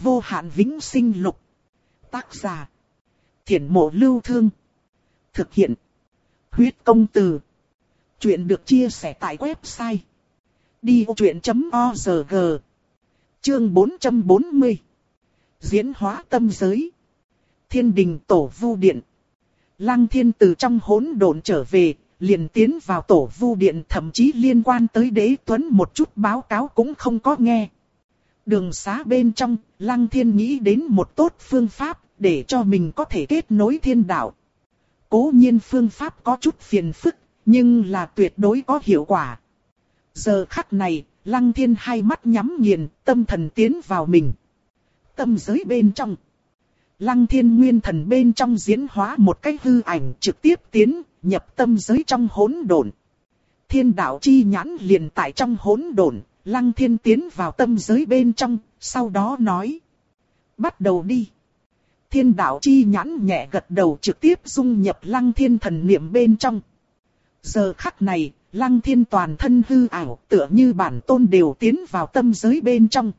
vô hạn vĩnh sinh lục. Tác giả. Thiển mộ lưu thương. Thực hiện. Huyết công từ. Chuyện được chia sẻ tại website. Đi vô chuyện.org Chương 440 Diễn hóa tâm giới Thiên đình tổ vu điện Lăng thiên từ trong hỗn độn trở về, liền tiến vào tổ vu điện thậm chí liên quan tới đế tuấn một chút báo cáo cũng không có nghe. Đường xá bên trong, Lăng Thiên nghĩ đến một tốt phương pháp để cho mình có thể kết nối thiên đạo. Cố nhiên phương pháp có chút phiền phức, nhưng là tuyệt đối có hiệu quả. Giờ khắc này, Lăng Thiên hai mắt nhắm nghiền, tâm thần tiến vào mình. Tâm giới bên trong. Lăng Thiên nguyên thần bên trong diễn hóa một cái hư ảnh trực tiếp tiến, nhập tâm giới trong hỗn độn. Thiên đạo chi nhãn liền tại trong hỗn độn, Lăng Thiên tiến vào tâm giới bên trong, sau đó nói. Bắt đầu đi. Thiên đạo chi nhãn nhẹ gật đầu trực tiếp dung nhập Lăng Thiên thần niệm bên trong. Giờ khắc này, Lăng Thiên toàn thân hư ảo tựa như bản tôn đều tiến vào tâm giới bên trong.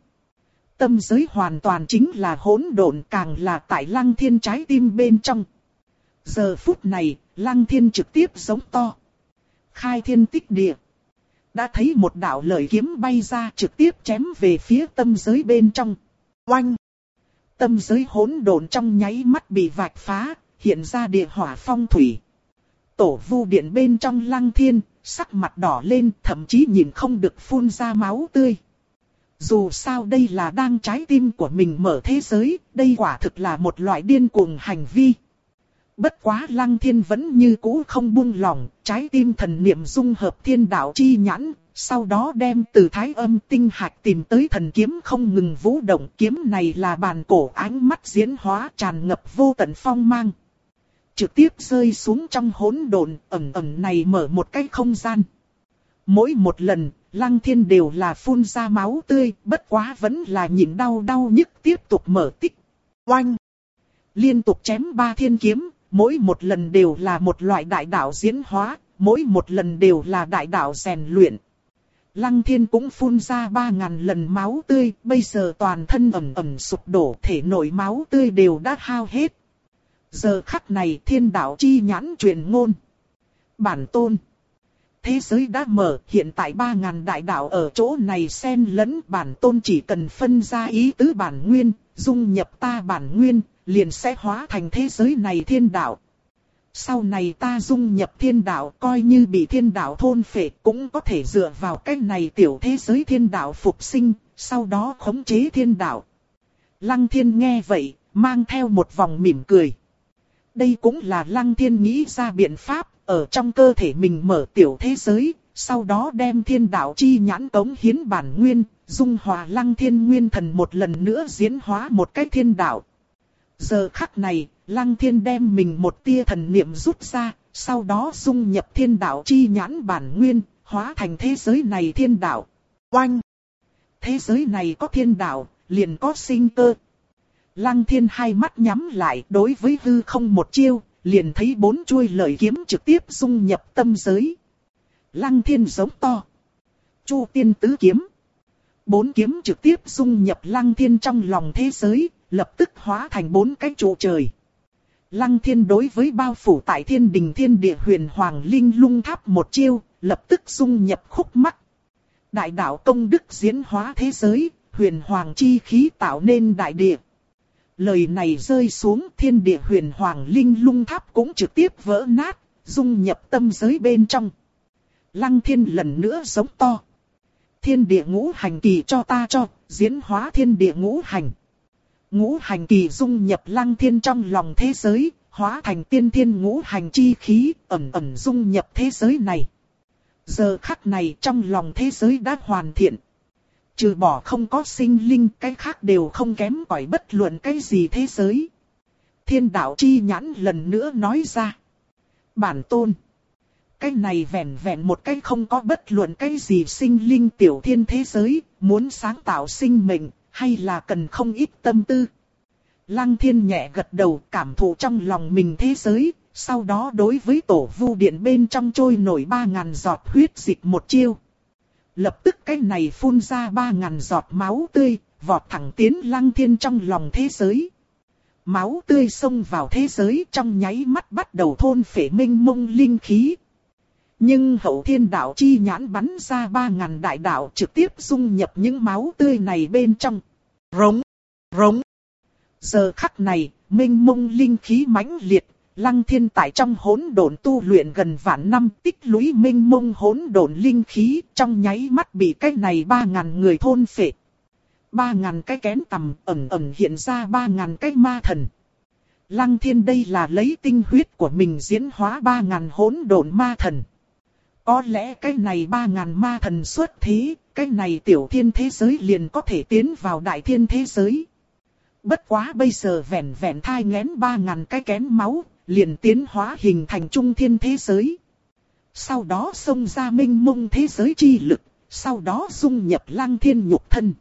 Tâm giới hoàn toàn chính là hỗn độn càng là tại Lăng Thiên trái tim bên trong. Giờ phút này, Lăng Thiên trực tiếp giống to. Khai thiên tích địa. Đã thấy một đạo lợi kiếm bay ra trực tiếp chém về phía tâm giới bên trong. Oanh! Tâm giới hỗn độn trong nháy mắt bị vạch phá, hiện ra địa hỏa phong thủy. Tổ vu điện bên trong lăng thiên, sắc mặt đỏ lên thậm chí nhìn không được phun ra máu tươi. Dù sao đây là đang trái tim của mình mở thế giới, đây quả thực là một loại điên cuồng hành vi. Bất quá lăng thiên vẫn như cũ không buông lòng, trái tim thần niệm dung hợp thiên đạo chi nhãn, sau đó đem từ thái âm tinh hạch tìm tới thần kiếm không ngừng vũ động kiếm này là bàn cổ ánh mắt diễn hóa tràn ngập vô tận phong mang. Trực tiếp rơi xuống trong hỗn độn ẩm ẩm này mở một cái không gian. Mỗi một lần, lăng thiên đều là phun ra máu tươi, bất quá vẫn là nhịn đau đau nhức tiếp tục mở tích. Oanh! Liên tục chém ba thiên kiếm, mỗi một lần đều là một loại đại đạo diễn hóa, mỗi một lần đều là đại đạo rèn luyện. Lăng thiên cũng phun ra ba ngàn lần máu tươi, bây giờ toàn thân ẩm ẩm sụp đổ, thể nội máu tươi đều đã hao hết. Giờ khắc này thiên đạo chi nhãn truyền ngôn. Bản tôn. Thế giới đã mở, hiện tại ba ngàn đại đạo ở chỗ này xen lẫn bản tôn chỉ cần phân ra ý tứ bản nguyên, dung nhập ta bản nguyên, liền sẽ hóa thành thế giới này thiên đạo. Sau này ta dung nhập thiên đạo coi như bị thiên đạo thôn phệ cũng có thể dựa vào cái này tiểu thế giới thiên đạo phục sinh, sau đó khống chế thiên đạo. Lăng thiên nghe vậy, mang theo một vòng mỉm cười. Đây cũng là lăng thiên nghĩ ra biện pháp, ở trong cơ thể mình mở tiểu thế giới, sau đó đem thiên đạo chi nhãn cống hiến bản nguyên, dung hòa lăng thiên nguyên thần một lần nữa diễn hóa một cái thiên đạo. Giờ khắc này, Lăng Thiên đem mình một tia thần niệm rút ra, sau đó dung nhập thiên đạo chi nhãn bản nguyên, hóa thành thế giới này thiên đạo. Oanh! Thế giới này có thiên đạo, liền có sinh cơ. Lăng Thiên hai mắt nhắm lại đối với hư không một chiêu, liền thấy bốn chuôi lợi kiếm trực tiếp dung nhập tâm giới. Lăng Thiên giống to. Chu tiên tứ kiếm. Bốn kiếm trực tiếp dung nhập Lăng Thiên trong lòng thế giới, lập tức hóa thành bốn cái trụ trời. Lăng thiên đối với bao phủ tại thiên đình thiên địa huyền hoàng linh lung tháp một chiêu, lập tức dung nhập khúc mắt. Đại đạo công đức diễn hóa thế giới, huyền hoàng chi khí tạo nên đại địa. Lời này rơi xuống thiên địa huyền hoàng linh lung tháp cũng trực tiếp vỡ nát, dung nhập tâm giới bên trong. Lăng thiên lần nữa giống to. Thiên địa ngũ hành kỳ cho ta cho, diễn hóa thiên địa ngũ hành. Ngũ hành kỳ dung nhập lăng thiên trong lòng thế giới, hóa thành tiên thiên ngũ hành chi khí, ẩn ẩn dung nhập thế giới này. Giờ khắc này trong lòng thế giới đã hoàn thiện. Trừ bỏ không có sinh linh, cái khác đều không kém cỏi bất luận cái gì thế giới. Thiên đạo chi nhãn lần nữa nói ra. Bản tôn. Cái này vẹn vẹn một cái không có bất luận cái gì sinh linh tiểu thiên thế giới, muốn sáng tạo sinh mệnh, hay là cần không ít tâm tư. Lăng thiên nhẹ gật đầu cảm thụ trong lòng mình thế giới, sau đó đối với tổ vu điện bên trong trôi nổi ba ngàn giọt huyết dịch một chiêu. Lập tức cái này phun ra ba ngàn giọt máu tươi, vọt thẳng tiến lăng thiên trong lòng thế giới. Máu tươi xông vào thế giới trong nháy mắt bắt đầu thôn phệ minh mông linh khí. Nhưng hậu thiên đạo chi nhãn bắn ra ba ngàn đại đạo trực tiếp dung nhập những máu tươi này bên trong. Rống, rống. Giờ khắc này, minh mông linh khí mãnh liệt, lăng thiên tại trong hỗn độn tu luyện gần vạn năm tích lũy minh mông hỗn độn linh khí trong nháy mắt bị cái này ba ngàn người thôn phệ. Ba ngàn cái kén tầm ẩn ẩn hiện ra ba ngàn cái ma thần. Lăng thiên đây là lấy tinh huyết của mình diễn hóa ba ngàn hỗn độn ma thần. Có lẽ cái này ba ngàn ma thần xuất thế, cái này tiểu thiên thế giới liền có thể tiến vào đại thiên thế giới. Bất quá bây giờ vẹn vẹn thai ngén ba ngàn cái kén máu, liền tiến hóa hình thành trung thiên thế giới. Sau đó xông ra minh mông thế giới chi lực, sau đó dung nhập lăng thiên nhục thân.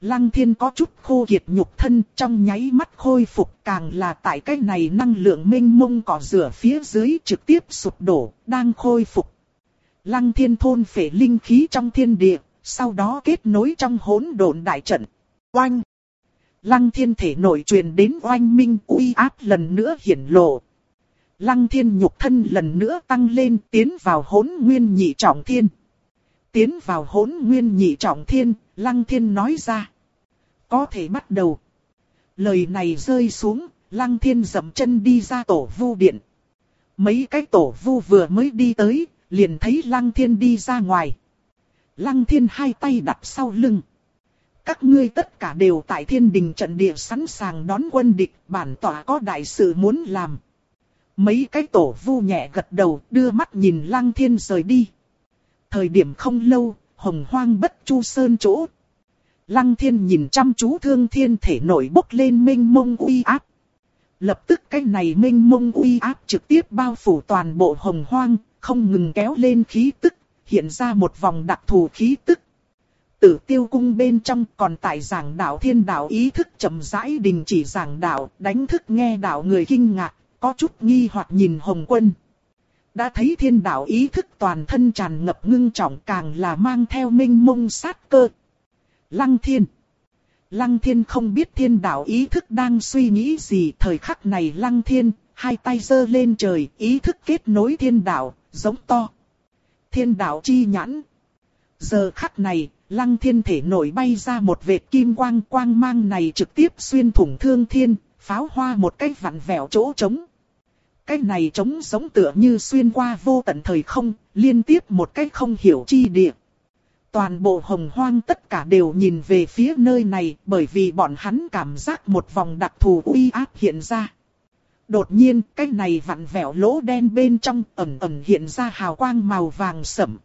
Lăng thiên có chút khô kiệt nhục thân trong nháy mắt khôi phục càng là tại cái này năng lượng minh mông cỏ rửa phía dưới trực tiếp sụp đổ, đang khôi phục. Lăng thiên thôn phệ linh khí trong thiên địa, sau đó kết nối trong hỗn độn đại trận. Oanh! Lăng thiên thể nội truyền đến oanh minh uy áp lần nữa hiển lộ. Lăng thiên nhục thân lần nữa tăng lên tiến vào hỗn nguyên nhị trọng thiên. Tiến vào hỗn nguyên nhị trọng thiên, lăng thiên nói ra. Có thể bắt đầu. Lời này rơi xuống, lăng thiên dậm chân đi ra tổ vu điện. Mấy cái tổ vu vừa mới đi tới, liền thấy lăng thiên đi ra ngoài. Lăng thiên hai tay đặt sau lưng. Các ngươi tất cả đều tại thiên đình trận địa sẵn sàng đón quân địch, bản tỏa có đại sự muốn làm. Mấy cái tổ vu nhẹ gật đầu, đưa mắt nhìn lăng thiên rời đi. Thời điểm không lâu, hồng hoang bất chu sơn chỗ. Lăng thiên nhìn chăm chú thương thiên thể nổi bốc lên minh mông uy áp. Lập tức cái này minh mông uy áp trực tiếp bao phủ toàn bộ hồng hoang, không ngừng kéo lên khí tức, hiện ra một vòng đặc thù khí tức. Tử tiêu cung bên trong còn tại giảng đạo thiên đạo ý thức chậm rãi đình chỉ giảng đạo, đánh thức nghe đạo người kinh ngạc, có chút nghi hoặc nhìn hồng quân. Đã thấy thiên đạo ý thức toàn thân tràn ngập ngưng trọng càng là mang theo minh mông sát cơ. Lăng thiên. Lăng thiên không biết thiên đạo ý thức đang suy nghĩ gì thời khắc này lăng thiên, hai tay giơ lên trời, ý thức kết nối thiên đạo, giống to. Thiên đạo chi nhãn. Giờ khắc này, lăng thiên thể nổi bay ra một vệt kim quang quang mang này trực tiếp xuyên thủng thương thiên, pháo hoa một cái vặn vẹo chỗ trống. Cái này trống giống tựa như xuyên qua vô tận thời không, liên tiếp một cái không hiểu chi địa. Toàn bộ hồng hoang tất cả đều nhìn về phía nơi này bởi vì bọn hắn cảm giác một vòng đặc thù uy áp hiện ra. Đột nhiên, cái này vặn vẹo lỗ đen bên trong ẩn ẩn hiện ra hào quang màu vàng sẫm.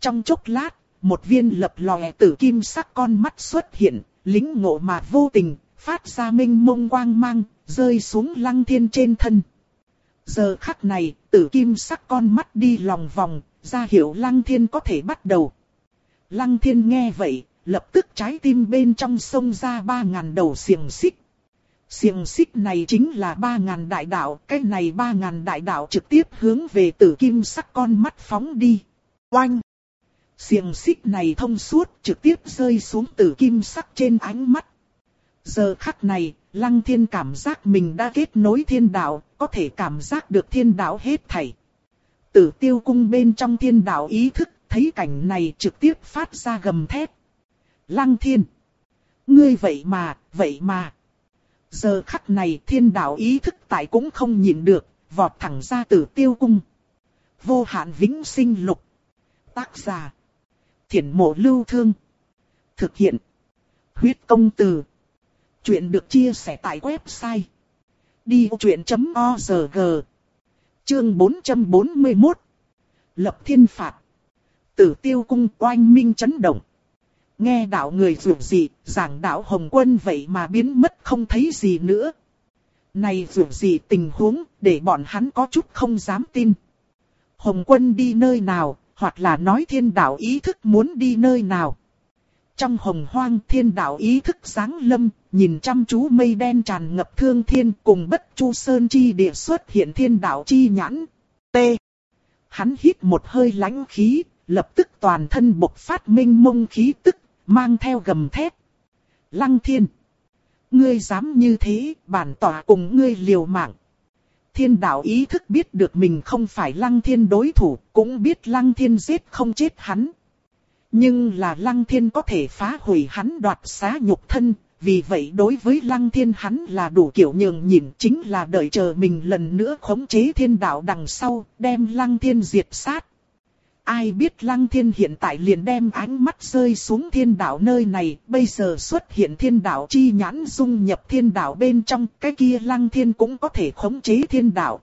Trong chốc lát, một viên lập lòe tử kim sắc con mắt xuất hiện, lính ngộ mà vô tình, phát ra minh mông quang mang, rơi xuống lăng thiên trên thân. Giờ khắc này, tử kim sắc con mắt đi lòng vòng, ra hiệu lăng thiên có thể bắt đầu. Lăng thiên nghe vậy, lập tức trái tim bên trong sông ra ba ngàn đầu xiềng xích. Xiềng xích này chính là ba ngàn đại đạo, cái này ba ngàn đại đạo trực tiếp hướng về tử kim sắc con mắt phóng đi. Oanh! Xiềng xích này thông suốt trực tiếp rơi xuống tử kim sắc trên ánh mắt. Giờ khắc này, Lăng Thiên cảm giác mình đã kết nối thiên đạo, có thể cảm giác được thiên đạo hết thảy. Tử tiêu cung bên trong thiên đạo ý thức, thấy cảnh này trực tiếp phát ra gầm thét. Lăng Thiên! Ngươi vậy mà, vậy mà! Giờ khắc này thiên đạo ý thức tại cũng không nhìn được, vọt thẳng ra tử tiêu cung. Vô hạn vĩnh sinh lục. Tác giả. Thiển mộ lưu thương. Thực hiện. Huyết công từ. Chuyện được chia sẻ tại website. Đi chuyện.org Chương 441 Lập thiên phạt Tử tiêu cung oanh minh chấn động. Nghe đạo người dù gì, giảng đạo Hồng Quân vậy mà biến mất không thấy gì nữa. Này dù gì tình huống, để bọn hắn có chút không dám tin. Hồng Quân đi nơi nào, hoặc là nói thiên đạo ý thức muốn đi nơi nào. Trong hồng hoang thiên đạo ý thức sáng lâm, nhìn chăm chú mây đen tràn ngập thương thiên cùng bất chu sơn chi địa xuất hiện thiên đạo chi nhãn. T. Hắn hít một hơi lãnh khí, lập tức toàn thân bộc phát minh mông khí tức, mang theo gầm thét. Lăng thiên. Ngươi dám như thế, bản tỏa cùng ngươi liều mạng. Thiên đạo ý thức biết được mình không phải lăng thiên đối thủ, cũng biết lăng thiên giết không chết hắn. Nhưng là lăng thiên có thể phá hủy hắn đoạt xá nhục thân, vì vậy đối với lăng thiên hắn là đủ kiểu nhường nhịn chính là đợi chờ mình lần nữa khống chế thiên đạo đằng sau, đem lăng thiên diệt sát. Ai biết lăng thiên hiện tại liền đem ánh mắt rơi xuống thiên đạo nơi này, bây giờ xuất hiện thiên đạo chi nhãn dung nhập thiên đạo bên trong, cái kia lăng thiên cũng có thể khống chế thiên đạo.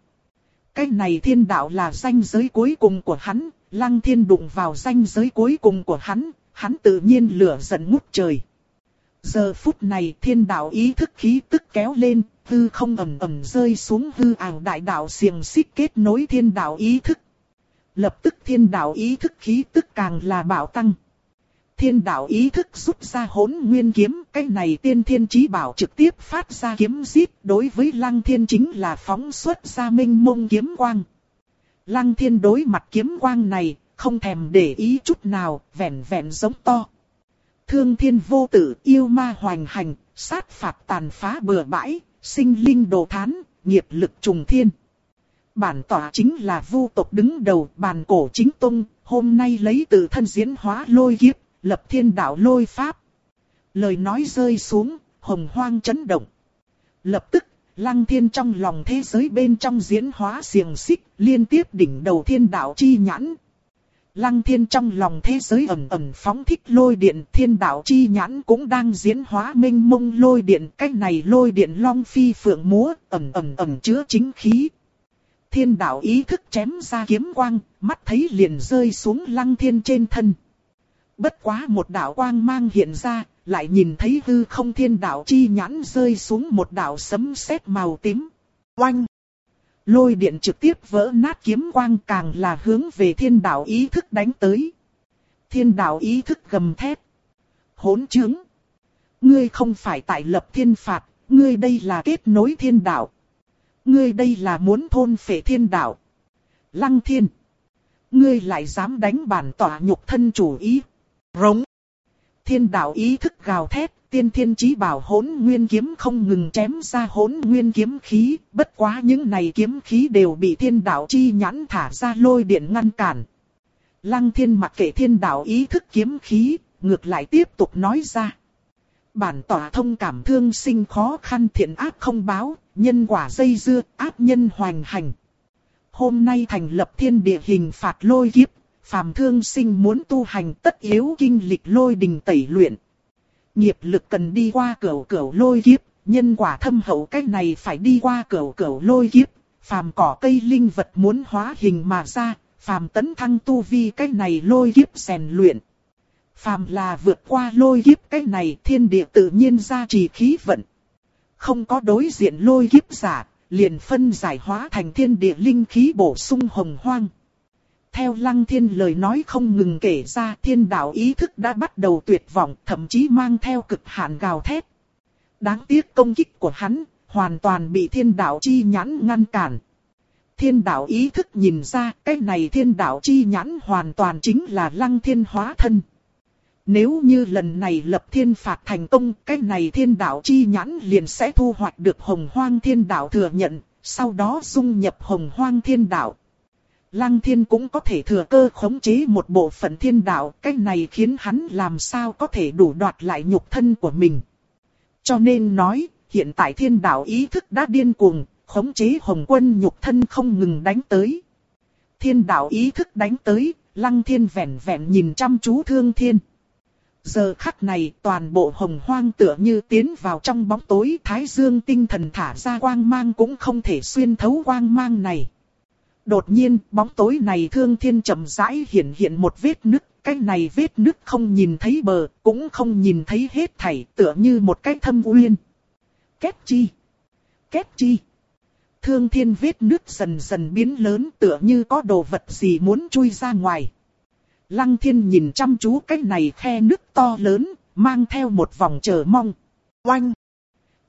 Cái này thiên đạo là danh giới cuối cùng của hắn, lăng thiên đụng vào danh giới cuối cùng của hắn, hắn tự nhiên lửa giận ngút trời. Giờ phút này thiên đạo ý thức khí tức kéo lên, hư không ầm ầm rơi xuống hư ảo đại đạo xiềng xích kết nối thiên đạo ý thức. Lập tức thiên đạo ý thức khí tức càng là bảo tăng. Thiên đạo ý thức rút ra hỗn nguyên kiếm, cái này tiên thiên chí bảo trực tiếp phát ra kiếm giết, đối với lăng thiên chính là phóng xuất ra minh mông kiếm quang. Lăng thiên đối mặt kiếm quang này, không thèm để ý chút nào, vẹn vẹn giống to. Thương thiên vô tử, yêu ma hoành hành, sát phạt tàn phá bừa bãi, sinh linh đồ thán, nghiệp lực trùng thiên. Bản tỏa chính là vu tộc đứng đầu bàn cổ chính tông, hôm nay lấy từ thân diễn hóa lôi kiếp, lập thiên đạo lôi pháp. Lời nói rơi xuống, hồng hoang chấn động. Lập tức, lăng thiên trong lòng thế giới bên trong diễn hóa xiềng xích, liên tiếp đỉnh đầu thiên đạo chi nhãn. Lăng thiên trong lòng thế giới ẩm ẩm phóng thích lôi điện, thiên đạo chi nhãn cũng đang diễn hóa minh mông lôi điện, cách này lôi điện long phi phượng múa, ẩm ẩm ẩm chứa chính khí, thiên đạo ý thức chém ra kiếm quang, mắt thấy liền rơi xuống lăng thiên trên thân. Bất quá một đạo quang mang hiện ra, lại nhìn thấy hư không thiên đạo chi nhãn rơi xuống một đạo sấm sét màu tím. Oanh! Lôi điện trực tiếp vỡ nát kiếm quang càng là hướng về thiên đạo ý thức đánh tới. Thiên đạo ý thức gầm thét. Hỗn chứng! Ngươi không phải tại lập thiên phạt, ngươi đây là kết nối thiên đạo. Ngươi đây là muốn thôn phệ thiên đạo. Lăng thiên. Ngươi lại dám đánh bản tỏa nhục thân chủ ý. Rống. Thiên đạo ý thức gào thét, tiên thiên chí bảo hỗn nguyên kiếm không ngừng chém ra hỗn nguyên kiếm khí, bất quá những này kiếm khí đều bị thiên đạo chi nhãn thả ra lôi điện ngăn cản. Lăng thiên mặc kệ thiên đạo ý thức kiếm khí, ngược lại tiếp tục nói ra. Bản tỏa thông cảm thương sinh khó khăn thiện ác không báo, nhân quả dây dưa, ác nhân hoành hành. Hôm nay thành lập thiên địa hình phạt lôi kiếp, phàm thương sinh muốn tu hành tất yếu kinh lịch lôi đình tẩy luyện. Nghiệp lực cần đi qua cửa cửa lôi kiếp, nhân quả thâm hậu cách này phải đi qua cửa cửa lôi kiếp, phàm cỏ cây linh vật muốn hóa hình mà ra, phàm tấn thăng tu vi cách này lôi kiếp rèn luyện. Phàm là vượt qua lôi kiếp cái này thiên địa tự nhiên ra trì khí vận. Không có đối diện lôi kiếp giả, liền phân giải hóa thành thiên địa linh khí bổ sung hồng hoang. Theo lăng thiên lời nói không ngừng kể ra thiên đạo ý thức đã bắt đầu tuyệt vọng, thậm chí mang theo cực hạn gào thét. Đáng tiếc công kích của hắn, hoàn toàn bị thiên đạo chi nhãn ngăn cản. Thiên đạo ý thức nhìn ra cái này thiên đạo chi nhãn hoàn toàn chính là lăng thiên hóa thân. Nếu như lần này lập thiên phạt thành công, cái này thiên đạo chi nhãn liền sẽ thu hoạch được hồng hoang thiên đạo thừa nhận, sau đó dung nhập hồng hoang thiên đạo. Lăng thiên cũng có thể thừa cơ khống chế một bộ phận thiên đạo, cái này khiến hắn làm sao có thể đủ đoạt lại nhục thân của mình. Cho nên nói, hiện tại thiên đạo ý thức đã điên cuồng, khống chế hồng quân nhục thân không ngừng đánh tới. Thiên đạo ý thức đánh tới, lăng thiên vẻn vẹn nhìn chăm chú thương thiên. Giờ khắc này toàn bộ hồng hoang tựa như tiến vào trong bóng tối thái dương tinh thần thả ra quang mang cũng không thể xuyên thấu quang mang này. Đột nhiên bóng tối này thương thiên chậm rãi hiện hiện một vết nứt, cái này vết nứt không nhìn thấy bờ, cũng không nhìn thấy hết thảy tựa như một cái thâm uyên. Kết chi? Kết chi? Thương thiên vết nứt dần dần biến lớn tựa như có đồ vật gì muốn chui ra ngoài. Lăng thiên nhìn chăm chú cái này khe nước to lớn, mang theo một vòng chờ mong. Oanh!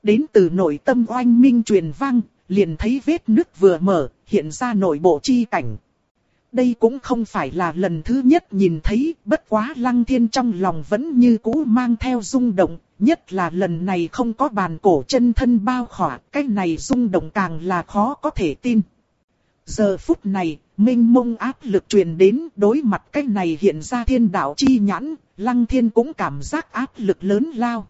Đến từ nội tâm oanh minh truyền vang, liền thấy vết nước vừa mở, hiện ra nội bộ chi cảnh. Đây cũng không phải là lần thứ nhất nhìn thấy, bất quá lăng thiên trong lòng vẫn như cũ mang theo rung động, nhất là lần này không có bàn cổ chân thân bao khỏa, cái này rung động càng là khó có thể tin. Giờ phút này, minh mông áp lực truyền đến đối mặt cái này hiện ra thiên đạo chi nhãn, lăng thiên cũng cảm giác áp lực lớn lao.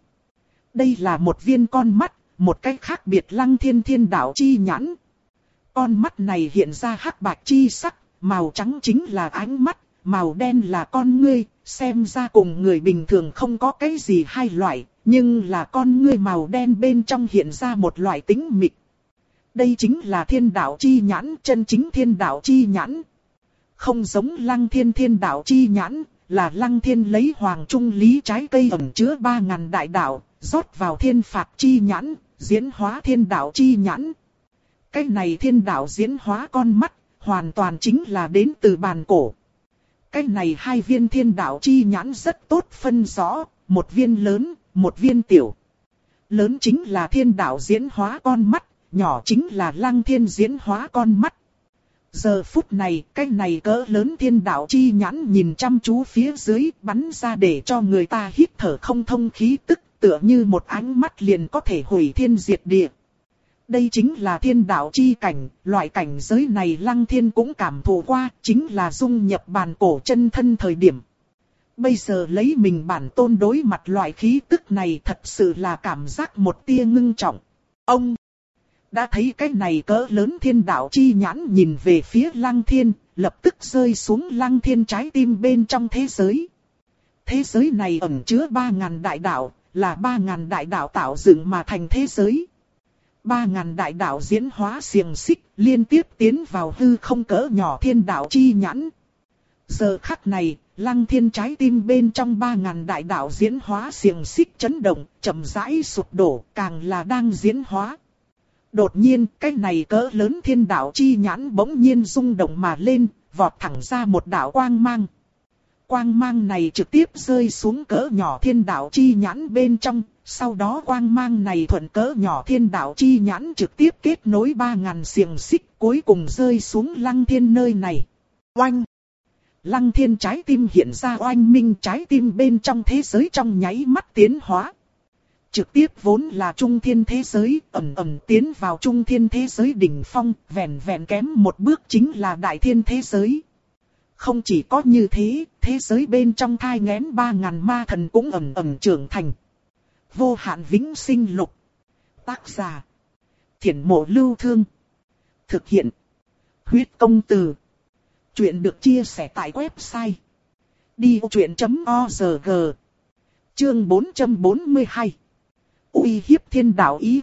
Đây là một viên con mắt, một cách khác biệt lăng thiên thiên đạo chi nhãn. Con mắt này hiện ra hắc bạc chi sắc, màu trắng chính là ánh mắt, màu đen là con ngươi, xem ra cùng người bình thường không có cái gì hai loại, nhưng là con ngươi màu đen bên trong hiện ra một loại tính mịch. Đây chính là thiên đạo chi nhãn, chân chính thiên đạo chi nhãn. Không giống lăng thiên thiên đạo chi nhãn, là lăng thiên lấy hoàng trung lý trái cây ẩn chứa ba ngàn đại đạo, rót vào thiên phạt chi nhãn, diễn hóa thiên đạo chi nhãn. Cái này thiên đạo diễn hóa con mắt, hoàn toàn chính là đến từ bàn cổ. Cái này hai viên thiên đạo chi nhãn rất tốt phân rõ, một viên lớn, một viên tiểu. Lớn chính là thiên đạo diễn hóa con mắt, nhỏ chính là lăng thiên diễn hóa con mắt. Giờ phút này, cái này cỡ lớn thiên đạo chi nhãn nhìn chăm chú phía dưới, bắn ra để cho người ta hít thở không thông khí tức, tựa như một ánh mắt liền có thể hủy thiên diệt địa. Đây chính là thiên đạo chi cảnh, loại cảnh giới này lăng thiên cũng cảm thụ qua, chính là dung nhập bàn cổ chân thân thời điểm. Bây giờ lấy mình bản tôn đối mặt loại khí tức này thật sự là cảm giác một tia ngưng trọng. Ông đã thấy cái này cỡ lớn thiên đạo chi nhãn nhìn về phía lăng thiên, lập tức rơi xuống lăng thiên trái tim bên trong thế giới. Thế giới này ẩn chứa ba ngàn đại đạo, là ba ngàn đại đạo tạo dựng mà thành thế giới. Ba ngàn đại đạo diễn hóa xiềng xích, liên tiếp tiến vào hư không cỡ nhỏ thiên đạo chi nhãn. Giờ khắc này, lăng thiên trái tim bên trong ba ngàn đại đạo diễn hóa xiềng xích chấn động, chậm rãi sụp đổ, càng là đang diễn hóa. Đột nhiên, cái này cỡ lớn thiên đạo chi nhãn bỗng nhiên rung động mà lên, vọt thẳng ra một đạo quang mang. Quang mang này trực tiếp rơi xuống cỡ nhỏ thiên đạo chi nhãn bên trong, sau đó quang mang này thuận cỡ nhỏ thiên đạo chi nhãn trực tiếp kết nối ba ngàn xiềng xích cuối cùng rơi xuống lăng thiên nơi này. Oanh! Lăng thiên trái tim hiện ra oanh minh trái tim bên trong thế giới trong nháy mắt tiến hóa. Trực tiếp vốn là trung thiên thế giới, ẩm ẩm tiến vào trung thiên thế giới đỉnh phong, vẹn vẹn kém một bước chính là đại thiên thế giới. Không chỉ có như thế, thế giới bên trong thai ngén ba ngàn ma thần cũng ẩm ẩm trưởng thành. Vô hạn vĩnh sinh lục. Tác giả. Thiển mộ lưu thương. Thực hiện. Huyết công từ. Chuyện được chia sẻ tại website. Đi vô chuyện.org Chương 442 uy hiếp thiên đạo ý.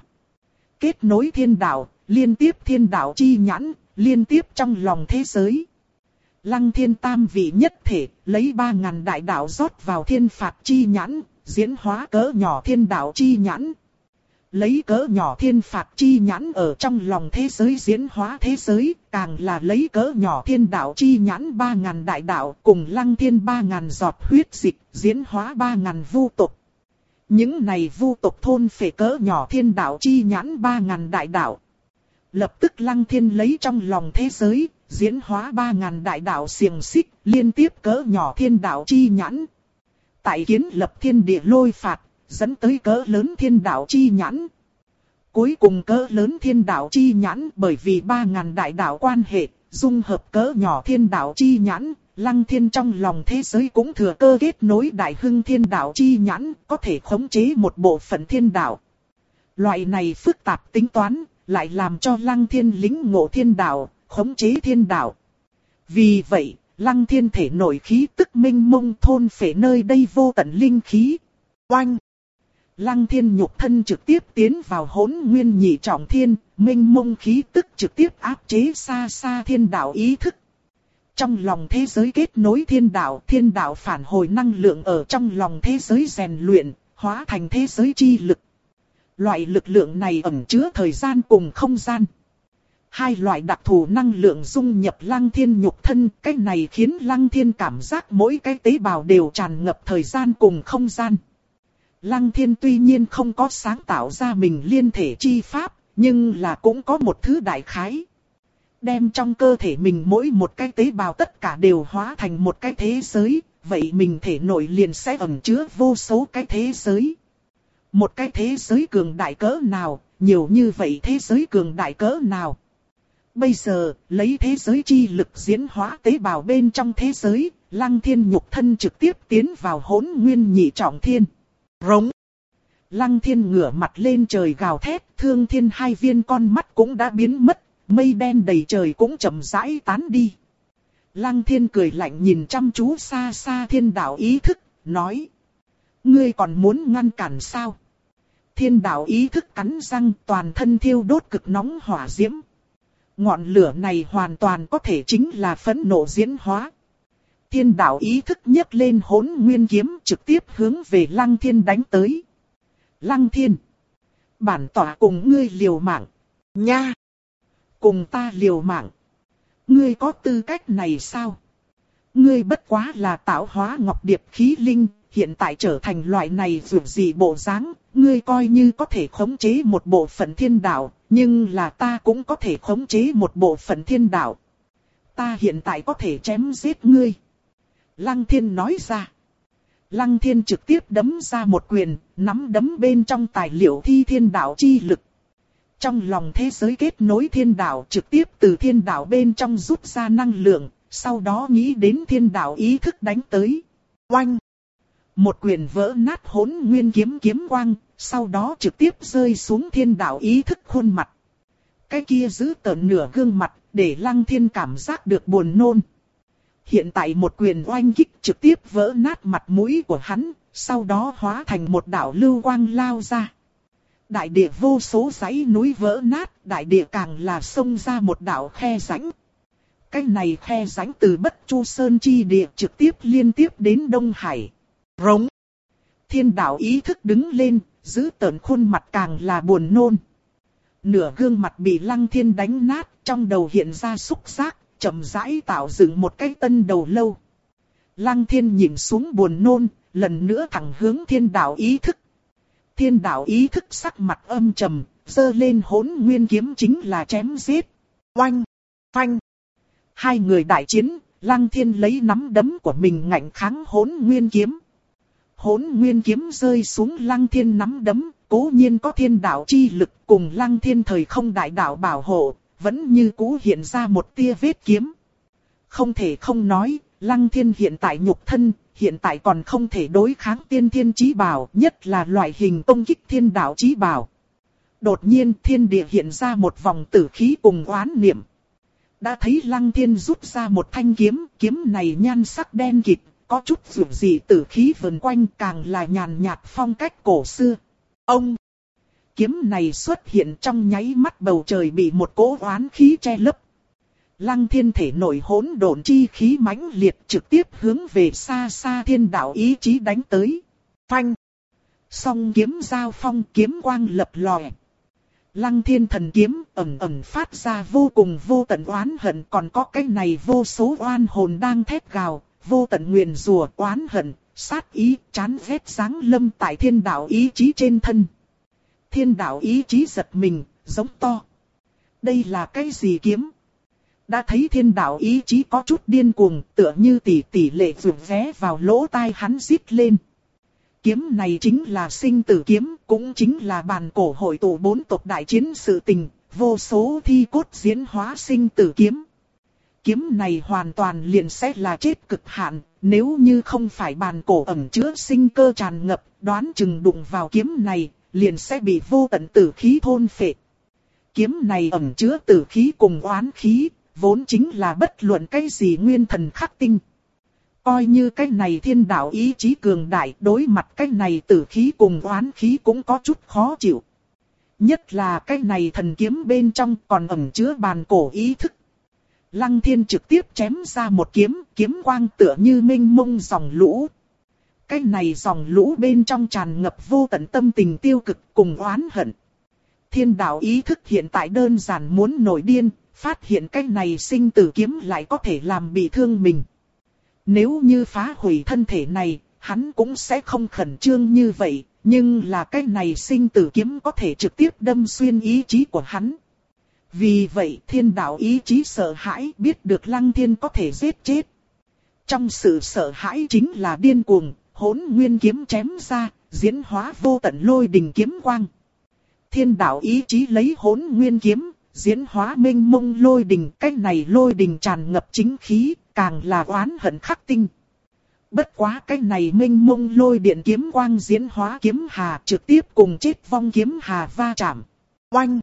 Kết nối thiên đạo, liên tiếp thiên đạo chi nhãn, liên tiếp trong lòng thế giới. Lăng thiên tam vị nhất thể, lấy ba ngàn đại đạo rót vào thiên phạt chi nhãn, diễn hóa cỡ nhỏ thiên đạo chi nhãn. Lấy cỡ nhỏ thiên phạt chi nhãn ở trong lòng thế giới diễn hóa thế giới, càng là lấy cỡ nhỏ thiên đạo chi nhãn ba ngàn đại đạo cùng lăng thiên ba ngàn giọt huyết dịch, diễn hóa ba ngàn vu tục. Những này vu tộc thôn phệ cỡ nhỏ thiên đạo chi nhãn ba ngàn đại đạo. Lập tức lăng thiên lấy trong lòng thế giới, diễn hóa ba ngàn đại đạo xiềng xích, liên tiếp cỡ nhỏ thiên đạo chi nhãn. Tại kiến lập thiên địa lôi phạt, dẫn tới cỡ lớn thiên đạo chi nhãn. Cuối cùng cỡ lớn thiên đạo chi nhãn bởi vì ba ngàn đại đạo quan hệ, dung hợp cỡ nhỏ thiên đạo chi nhãn, Lăng thiên trong lòng thế giới cũng thừa cơ kết nối đại hưng thiên đạo chi nhãn, có thể khống chế một bộ phận thiên đạo. Loại này phức tạp tính toán, lại làm cho lăng thiên lính ngộ thiên đạo, khống chế thiên đạo. Vì vậy, lăng thiên thể nổi khí tức minh mông thôn phệ nơi đây vô tận linh khí. Oanh! Lăng thiên nhục thân trực tiếp tiến vào hỗn nguyên nhị trọng thiên, minh mông khí tức trực tiếp áp chế xa xa thiên đạo ý thức trong lòng thế giới kết nối thiên đạo, thiên đạo phản hồi năng lượng ở trong lòng thế giới rèn luyện, hóa thành thế giới chi lực. Loại lực lượng này ẩn chứa thời gian cùng không gian. Hai loại đặc thù năng lượng dung nhập lăng thiên nhục thân, cái này khiến lăng thiên cảm giác mỗi cái tế bào đều tràn ngập thời gian cùng không gian. Lăng thiên tuy nhiên không có sáng tạo ra mình liên thể chi pháp, nhưng là cũng có một thứ đại khái. Đem trong cơ thể mình mỗi một cái tế bào tất cả đều hóa thành một cái thế giới, vậy mình thể nội liền sẽ ẩn chứa vô số cái thế giới. Một cái thế giới cường đại cỡ nào, nhiều như vậy thế giới cường đại cỡ nào. Bây giờ, lấy thế giới chi lực diễn hóa tế bào bên trong thế giới, lăng thiên nhục thân trực tiếp tiến vào hỗn nguyên nhị trọng thiên. Rống. Lăng thiên ngửa mặt lên trời gào thét, thương thiên hai viên con mắt cũng đã biến mất, mây đen đầy trời cũng chậm rãi tán đi. Lăng thiên cười lạnh nhìn chăm chú xa xa thiên đạo ý thức, nói. Ngươi còn muốn ngăn cản sao? Thiên đạo ý thức cắn răng toàn thân thiêu đốt cực nóng hỏa diễm. Ngọn lửa này hoàn toàn có thể chính là phẫn nộ diễn hóa. Thiên đạo ý thức nhấc lên hỗn nguyên kiếm trực tiếp hướng về lăng thiên đánh tới. Lăng thiên. Bản tỏa cùng ngươi liều mạng. Nha. Cùng ta liều mạng. Ngươi có tư cách này sao? Ngươi bất quá là tạo hóa ngọc điệp khí linh, hiện tại trở thành loại này vượt gì bộ dáng, ngươi coi như có thể khống chế một bộ phận thiên đạo, nhưng là ta cũng có thể khống chế một bộ phận thiên đạo. Ta hiện tại có thể chém giết ngươi. Lăng thiên nói ra. Lăng thiên trực tiếp đấm ra một quyền, nắm đấm bên trong tài liệu thi thiên đạo chi lực. Trong lòng thế giới kết nối thiên đạo trực tiếp từ thiên đạo bên trong rút ra năng lượng, sau đó nghĩ đến thiên đạo ý thức đánh tới. Oanh! Một quyền vỡ nát hỗn nguyên kiếm kiếm quang, sau đó trực tiếp rơi xuống thiên đạo ý thức khuôn mặt. Cái kia giữ tợn nửa gương mặt, để lăng thiên cảm giác được buồn nôn. Hiện tại một quyền oanh kích trực tiếp vỡ nát mặt mũi của hắn, sau đó hóa thành một đạo lưu quang lao ra. Đại địa vô số dãy núi vỡ nát, đại địa càng là sông ra một đạo khe rãnh. Cái này khe rãnh từ Bất Chu Sơn chi địa trực tiếp liên tiếp đến Đông Hải. Rống. Thiên đạo ý thức đứng lên, giữ tợn khuôn mặt càng là buồn nôn. Nửa gương mặt bị lăng thiên đánh nát, trong đầu hiện ra xúc giác, chậm rãi tạo dựng một cái tân đầu lâu. Lăng thiên nhìn xuống buồn nôn, lần nữa thẳng hướng thiên đạo ý thức. Thiên đạo ý thức sắc mặt âm trầm, dơ lên hỗn nguyên kiếm chính là chém giết. Oanh! Phanh! Hai người đại chiến, lăng thiên lấy nắm đấm của mình ngạnh kháng hỗn nguyên kiếm. Hỗn nguyên kiếm rơi xuống lăng thiên nắm đấm, cố nhiên có thiên đạo chi lực cùng lăng thiên thời không đại đạo bảo hộ, vẫn như cũ hiện ra một tia vết kiếm. Không thể không nói, lăng thiên hiện tại nhục thân, hiện tại còn không thể đối kháng tiên thiên trí bảo, nhất là loại hình công kích thiên đạo trí bảo. Đột nhiên thiên địa hiện ra một vòng tử khí cùng oán niệm. Đã thấy lăng thiên rút ra một thanh kiếm, kiếm này nhan sắc đen kịt, có chút dù gì tử khí vần quanh càng là nhàn nhạt phong cách cổ xưa. Ông! Kiếm này xuất hiện trong nháy mắt bầu trời bị một cỗ oán khí che lấp. Lăng thiên thể nổi hỗn độn chi khí mãnh liệt trực tiếp hướng về xa xa thiên đạo ý chí đánh tới. Phanh! Song kiếm giao phong kiếm quang lập lòe. Lăng thiên thần kiếm ẩm ẩm phát ra vô cùng vô tận oán hận còn có cái này vô số oan hồn đang thét gào, vô tận nguyền rùa oán hận, sát ý, chán ghét sáng lâm tại thiên đạo ý chí trên thân. Thiên đạo ý chí giật mình, giống to. Đây là cái gì kiếm? Đã thấy thiên đạo ý chí có chút điên cuồng, tựa như tỷ tỷ lệ vượt vé vào lỗ tai hắn giết lên. Kiếm này chính là sinh tử kiếm, cũng chính là bàn cổ hội tụ bốn tộc đại chiến sự tình, vô số thi cốt diễn hóa sinh tử kiếm. Kiếm này hoàn toàn liền sẽ là chết cực hạn, nếu như không phải bàn cổ ẩm chứa sinh cơ tràn ngập, đoán chừng đụng vào kiếm này, liền sẽ bị vô tận tử khí thôn phệ. Kiếm này ẩm chứa tử khí cùng oán khí, vốn chính là bất luận cái gì nguyên thần khắc tinh. Coi như cái này thiên đạo ý chí cường đại đối mặt cái này tử khí cùng oán khí cũng có chút khó chịu. Nhất là cái này thần kiếm bên trong còn ẩn chứa bàn cổ ý thức. Lăng thiên trực tiếp chém ra một kiếm, kiếm quang tựa như minh mông dòng lũ. Cái này dòng lũ bên trong tràn ngập vô tận tâm tình tiêu cực cùng oán hận. Thiên đạo ý thức hiện tại đơn giản muốn nổi điên, phát hiện cái này sinh tử kiếm lại có thể làm bị thương mình. Nếu như phá hủy thân thể này, hắn cũng sẽ không khẩn trương như vậy, nhưng là cái này sinh tử kiếm có thể trực tiếp đâm xuyên ý chí của hắn. Vì vậy thiên đạo ý chí sợ hãi biết được lăng thiên có thể giết chết. Trong sự sợ hãi chính là điên cuồng, hỗn nguyên kiếm chém ra, diễn hóa vô tận lôi đình kiếm quang. Thiên đạo ý chí lấy hỗn nguyên kiếm, diễn hóa minh mông lôi đình, cách này lôi đình tràn ngập chính khí, càng là oán hận khắc tinh. Bất quá cái này minh mông lôi điện kiếm quang diễn hóa kiếm hà trực tiếp cùng chết vong kiếm hà va chạm. Oanh!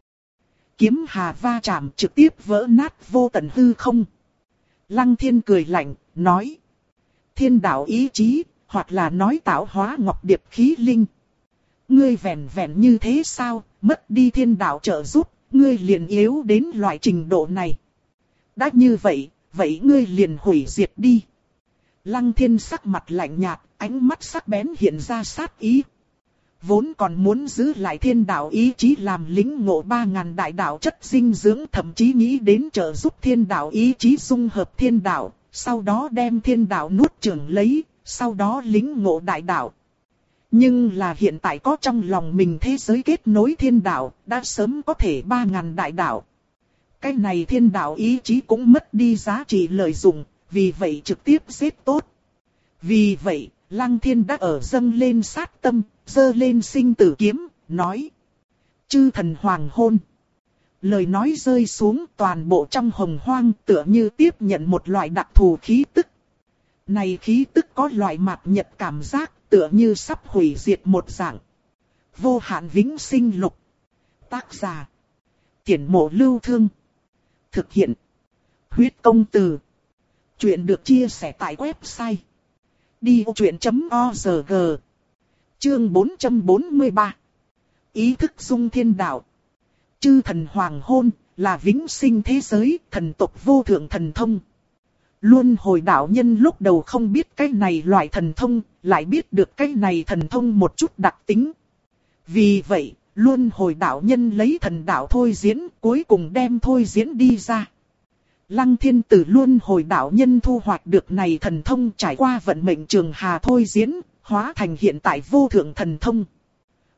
Kiếm hà va chạm trực tiếp vỡ nát vô tận hư không. Lăng thiên cười lạnh, nói. Thiên đạo ý chí, hoặc là nói tạo hóa ngọc điệp khí linh. Ngươi vẹn vẹn như thế sao, mất đi thiên đạo trợ giúp, ngươi liền yếu đến loại trình độ này. Đã như vậy, vậy ngươi liền hủy diệt đi. Lăng thiên sắc mặt lạnh nhạt, ánh mắt sắc bén hiện ra sát ý. Vốn còn muốn giữ lại thiên đạo ý chí làm lính ngộ ba ngàn đại đạo chất dinh dưỡng thậm chí nghĩ đến trợ giúp thiên đạo ý chí dung hợp thiên đạo, sau đó đem thiên đạo nuốt trưởng lấy, sau đó lính ngộ đại đạo. Nhưng là hiện tại có trong lòng mình thế giới kết nối thiên đạo, đã sớm có thể ba ngàn đại đạo. Cái này thiên đạo ý chí cũng mất đi giá trị lợi dụng, vì vậy trực tiếp giết tốt. Vì vậy, Lăng Thiên đã ở dâng lên sát tâm, dơ lên sinh tử kiếm, nói. Chư thần hoàng hôn. Lời nói rơi xuống toàn bộ trong hồng hoang tựa như tiếp nhận một loại đặc thù khí tức. Này khí tức có loại mạc nhật cảm giác tựa như sắp hủy diệt một dạng. Vô hạn vĩnh sinh lục. Tác giả. Tiển mộ lưu thương. Thực hiện. Huyết công từ. Chuyện được chia sẻ tại website. Đi vô chuyện.org Chương 443 Ý thức dung thiên đạo Chư thần hoàng hôn là vĩnh sinh thế giới, thần tộc vô thượng thần thông. Luôn hồi đạo nhân lúc đầu không biết cái này loại thần thông, lại biết được cái này thần thông một chút đặc tính. Vì vậy, luôn hồi đạo nhân lấy thần đạo thôi diễn, cuối cùng đem thôi diễn đi ra. Lăng thiên tử luôn hồi đạo nhân thu hoạch được này thần thông trải qua vận mệnh trường hà thôi diễn, hóa thành hiện tại vô thượng thần thông.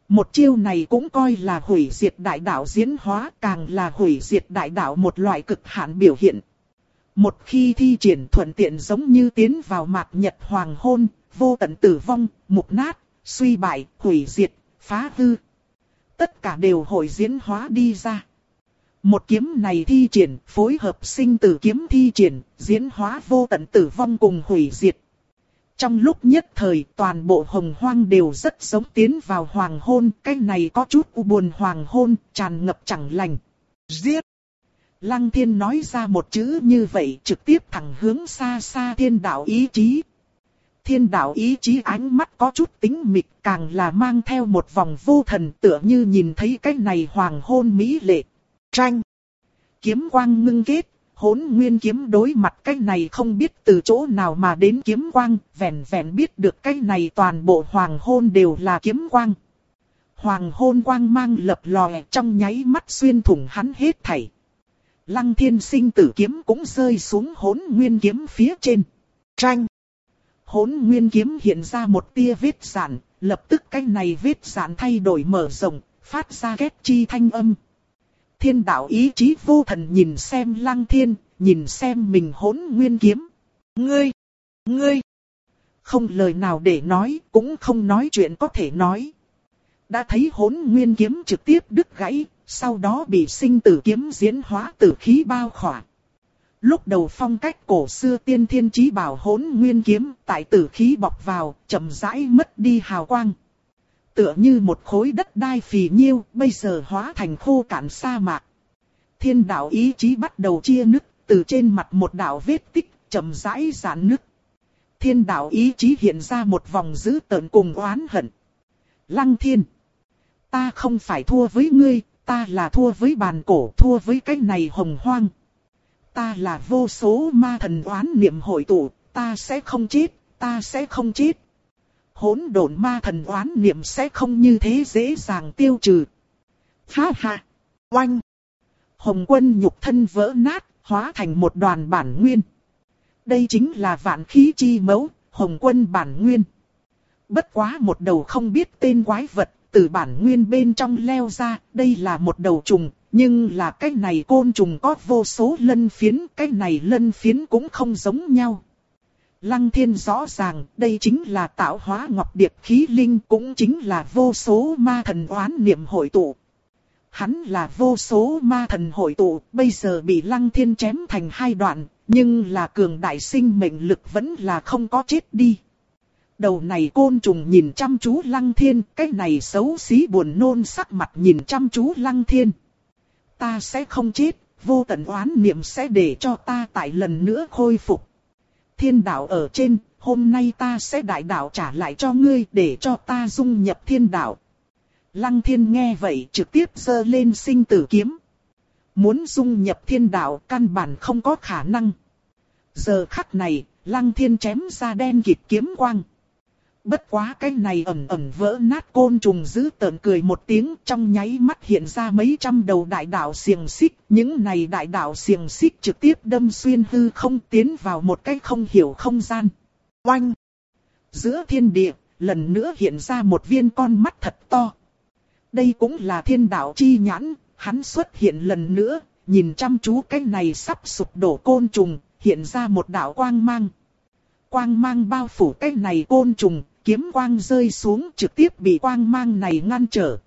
Một chiêu này cũng coi là hủy diệt đại đạo diễn hóa càng là hủy diệt đại đạo một loại cực hạn biểu hiện. Một khi thi triển thuận tiện giống như tiến vào mạc nhật hoàng hôn, vô tận tử vong, mục nát, suy bại, hủy diệt, phá hư. Tất cả đều hội diễn hóa đi ra. Một kiếm này thi triển, phối hợp sinh tử kiếm thi triển, diễn hóa vô tận tử vong cùng hủy diệt. Trong lúc nhất thời toàn bộ hồng hoang đều rất giống tiến vào hoàng hôn, cái này có chút u buồn hoàng hôn, tràn ngập chẳng lành. Giết! Lăng thiên nói ra một chữ như vậy trực tiếp thẳng hướng xa xa thiên đạo ý chí. Thiên đạo ý chí ánh mắt có chút tính mịch càng là mang theo một vòng vô thần tựa như nhìn thấy cái này hoàng hôn mỹ lệ. Tranh! Kiếm quang ngưng kết, hỗn nguyên kiếm đối mặt cái này không biết từ chỗ nào mà đến kiếm quang, vẹn vẹn biết được cái này toàn bộ hoàng hôn đều là kiếm quang. Hoàng hôn quang mang lập lòe trong nháy mắt xuyên thủng hắn hết thảy. Lăng thiên sinh tử kiếm cũng rơi xuống hỗn nguyên kiếm phía trên. Tranh. Hỗn nguyên kiếm hiện ra một tia vết giản, lập tức cái này vết giản thay đổi mở rộng, phát ra ghét chi thanh âm. Thiên đạo ý chí vô thần nhìn xem lăng thiên, nhìn xem mình hỗn nguyên kiếm. Ngươi! Ngươi! Không lời nào để nói, cũng không nói chuyện có thể nói. Đã thấy hỗn nguyên kiếm trực tiếp đứt gãy, sau đó bị sinh tử kiếm diễn hóa tử khí bao khỏa. Lúc đầu phong cách cổ xưa tiên thiên chí bảo hỗn nguyên kiếm tại tử khí bọc vào, chậm rãi mất đi hào quang. Tựa như một khối đất đai phì nhiêu, bây giờ hóa thành khô cạn sa mạc. Thiên đạo ý chí bắt đầu chia nứt, từ trên mặt một đạo vết tích, chậm rãi giãn nứt. Thiên đạo ý chí hiện ra một vòng dữ tợn cùng oán hận. Lăng thiên. Ta không phải thua với ngươi, ta là thua với bàn cổ, thua với cái này hồng hoang. Ta là vô số ma thần oán niệm hội tụ, ta sẽ không chết, ta sẽ không chết. Hỗn độn ma thần oán niệm sẽ không như thế dễ dàng tiêu trừ. Ha ha! Oanh! Hồng quân nhục thân vỡ nát, hóa thành một đoàn bản nguyên. Đây chính là vạn khí chi mẫu, hồng quân bản nguyên. Bất quá một đầu không biết tên quái vật, từ bản nguyên bên trong leo ra, đây là một đầu trùng, Nhưng là cái này côn trùng có vô số lân phiến, cái này lân phiến cũng không giống nhau. Lăng thiên rõ ràng đây chính là tạo hóa ngọc điệp khí linh cũng chính là vô số ma thần oán niệm hội tụ. Hắn là vô số ma thần hội tụ, bây giờ bị lăng thiên chém thành hai đoạn, nhưng là cường đại sinh mệnh lực vẫn là không có chết đi. Đầu này côn trùng nhìn chăm chú lăng thiên, cái này xấu xí buồn nôn sắc mặt nhìn chăm chú lăng thiên. Ta sẽ không chết, vô tận oán niệm sẽ để cho ta tại lần nữa khôi phục. Thiên đạo ở trên, hôm nay ta sẽ đại đạo trả lại cho ngươi để cho ta dung nhập thiên đạo. Lăng thiên nghe vậy trực tiếp giơ lên sinh tử kiếm. Muốn dung nhập thiên đạo căn bản không có khả năng. Giờ khắc này, lăng thiên chém ra đen kịt kiếm quang. Bất quá cái này ẩm ẩm vỡ nát côn trùng giữ tợn cười một tiếng trong nháy mắt hiện ra mấy trăm đầu đại đạo xiềng xích. Những này đại đạo xiềng xích trực tiếp đâm xuyên hư không tiến vào một cái không hiểu không gian. Oanh! Giữa thiên địa, lần nữa hiện ra một viên con mắt thật to. Đây cũng là thiên đạo chi nhãn, hắn xuất hiện lần nữa, nhìn chăm chú cái này sắp sụp đổ côn trùng, hiện ra một đạo quang mang. Quang mang bao phủ cái này côn trùng, kiếm quang rơi xuống trực tiếp bị quang mang này ngăn trở.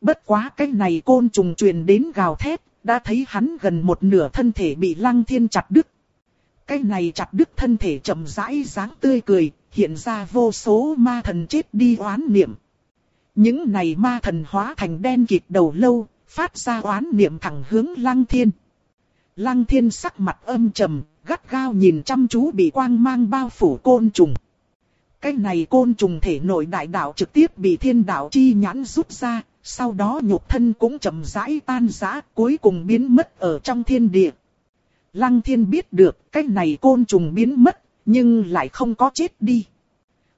Bất quá cái này côn trùng truyền đến gào thét, đã thấy hắn gần một nửa thân thể bị lăng thiên chặt đứt. Cái này chặt đứt thân thể chậm rãi dáng tươi cười, hiện ra vô số ma thần chết đi oán niệm. Những này ma thần hóa thành đen kịt đầu lâu, phát ra oán niệm thẳng hướng lăng thiên. Lăng thiên sắc mặt âm trầm, gắt gao nhìn chăm chú bị quang mang bao phủ côn trùng. Cái này côn trùng thể nội đại đạo trực tiếp bị thiên đạo chi nhãn rút ra, sau đó nhục thân cũng chậm rãi tan rã, cuối cùng biến mất ở trong thiên địa. Lăng thiên biết được cái này côn trùng biến mất, nhưng lại không có chết đi.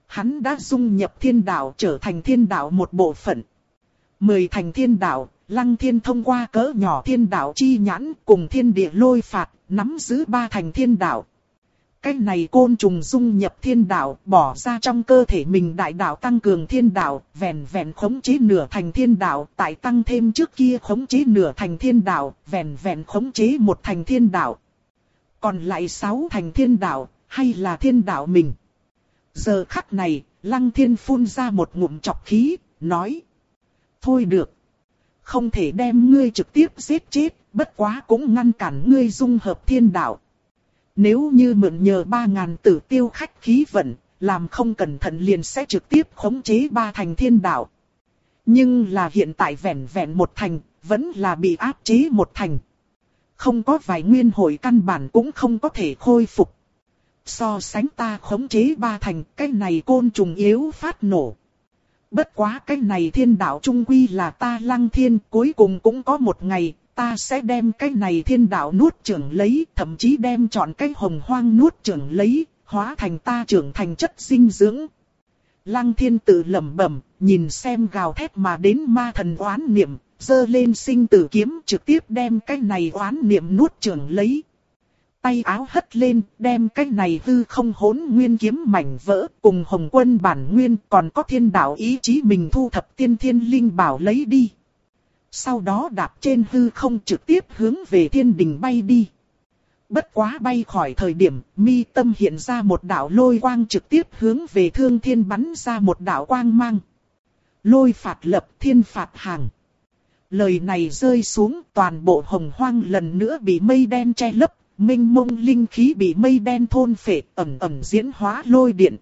Hắn đã dung nhập thiên đạo trở thành thiên đạo một bộ phận. Mười thành thiên đạo, lăng thiên thông qua cỡ nhỏ thiên đạo chi nhãn cùng thiên địa lôi phạt, nắm giữ ba thành thiên đạo. Cái này côn trùng dung nhập thiên đạo, bỏ ra trong cơ thể mình đại đạo tăng cường thiên đạo, vẹn vẹn khống chế nửa thành thiên đạo, tại tăng thêm trước kia khống chế nửa thành thiên đạo, vẹn vẹn khống chế một thành thiên đạo. Còn lại sáu thành thiên đạo, hay là thiên đạo mình? Giờ khắc này, lăng thiên phun ra một ngụm chọc khí, nói. Thôi được. Không thể đem ngươi trực tiếp giết chết, bất quá cũng ngăn cản ngươi dung hợp thiên đạo. Nếu như mượn nhờ ba ngàn tử tiêu khách khí vận, làm không cẩn thận liền sẽ trực tiếp khống chế ba thành thiên đạo. Nhưng là hiện tại vẹn vẹn một thành, vẫn là bị áp chế một thành. Không có vài nguyên hội căn bản cũng không có thể khôi phục. So sánh ta khống chế ba thành, cái này côn trùng yếu phát nổ. Bất quá cái này thiên đạo trung quy là ta lăng thiên, cuối cùng cũng có một ngày, ta sẽ đem cái này thiên đạo nuốt trưởng lấy, thậm chí đem chọn cái hồng hoang nuốt trưởng lấy, hóa thành ta trưởng thành chất dinh dưỡng. Lăng thiên tự lẩm bẩm, nhìn xem gào thét mà đến ma thần oán niệm, dơ lên sinh tử kiếm trực tiếp đem cái này oán niệm nuốt trưởng lấy. Tay áo hất lên, đem cái này hư không hỗn nguyên kiếm mảnh vỡ, cùng hồng quân bản nguyên còn có thiên đạo ý chí mình thu thập tiên thiên linh bảo lấy đi sau đó đạp trên hư không trực tiếp hướng về thiên đình bay đi. Bất quá bay khỏi thời điểm, mi tâm hiện ra một đạo lôi quang trực tiếp hướng về thương thiên bắn ra một đạo quang mang. Lôi phạt lập thiên phạt hàng. Lời này rơi xuống toàn bộ hồng hoang lần nữa bị mây đen che lấp, minh mông linh khí bị mây đen thôn phệ ẩm ẩm diễn hóa lôi điện.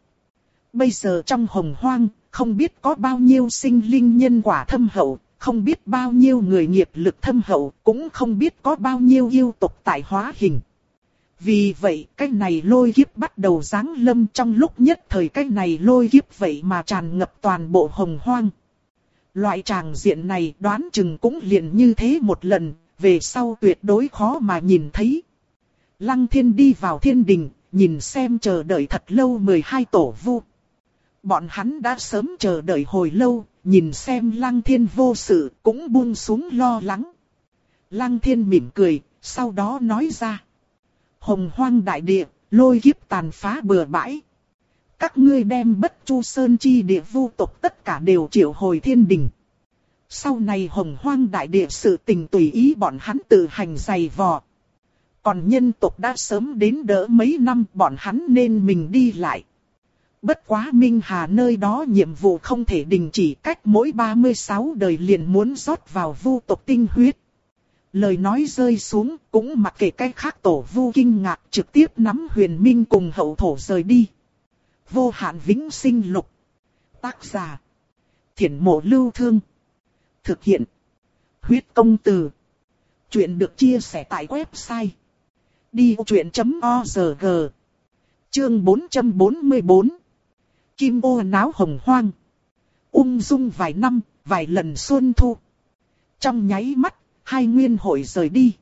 Bây giờ trong hồng hoang, không biết có bao nhiêu sinh linh nhân quả thâm hậu, không biết bao nhiêu người nghiệp lực thâm hậu, cũng không biết có bao nhiêu yêu tộc tại hóa hình. Vì vậy, cái này lôi kiếp bắt đầu giáng lâm trong lúc nhất thời cái này lôi kiếp vậy mà tràn ngập toàn bộ hồng hoang. Loại tràng diện này đoán chừng cũng liền như thế một lần, về sau tuyệt đối khó mà nhìn thấy. Lăng thiên đi vào thiên đình, nhìn xem chờ đợi thật lâu 12 tổ vu. Bọn hắn đã sớm chờ đợi hồi lâu, nhìn xem lăng thiên vô sự, cũng buông xuống lo lắng. Lăng thiên mỉm cười, sau đó nói ra. Hồng hoang đại địa, lôi kiếp tàn phá bừa bãi. Các ngươi đem bất chu sơn chi địa vu tộc tất cả đều triệu hồi thiên đình. Sau này hồng hoang đại địa sự tình tùy ý bọn hắn tự hành dày vò. Còn nhân tộc đã sớm đến đỡ mấy năm bọn hắn nên mình đi lại. Bất quá Minh Hà nơi đó nhiệm vụ không thể đình chỉ cách mỗi 36 đời liền muốn rót vào vu tộc tinh huyết. Lời nói rơi xuống cũng mặc kệ cách khác tổ vu kinh ngạc trực tiếp nắm huyền minh cùng hậu thổ rời đi. Vô hạn vĩnh sinh lục. Tác giả. Thiển mộ lưu thương. Thực hiện. Huyết công từ. Chuyện được chia sẻ tại website. Đi truyện.org Chương 444 Kim ô náo hồng hoang. Ung dung vài năm, vài lần xuân thu. Trong nháy mắt, hai nguyên hội rời đi.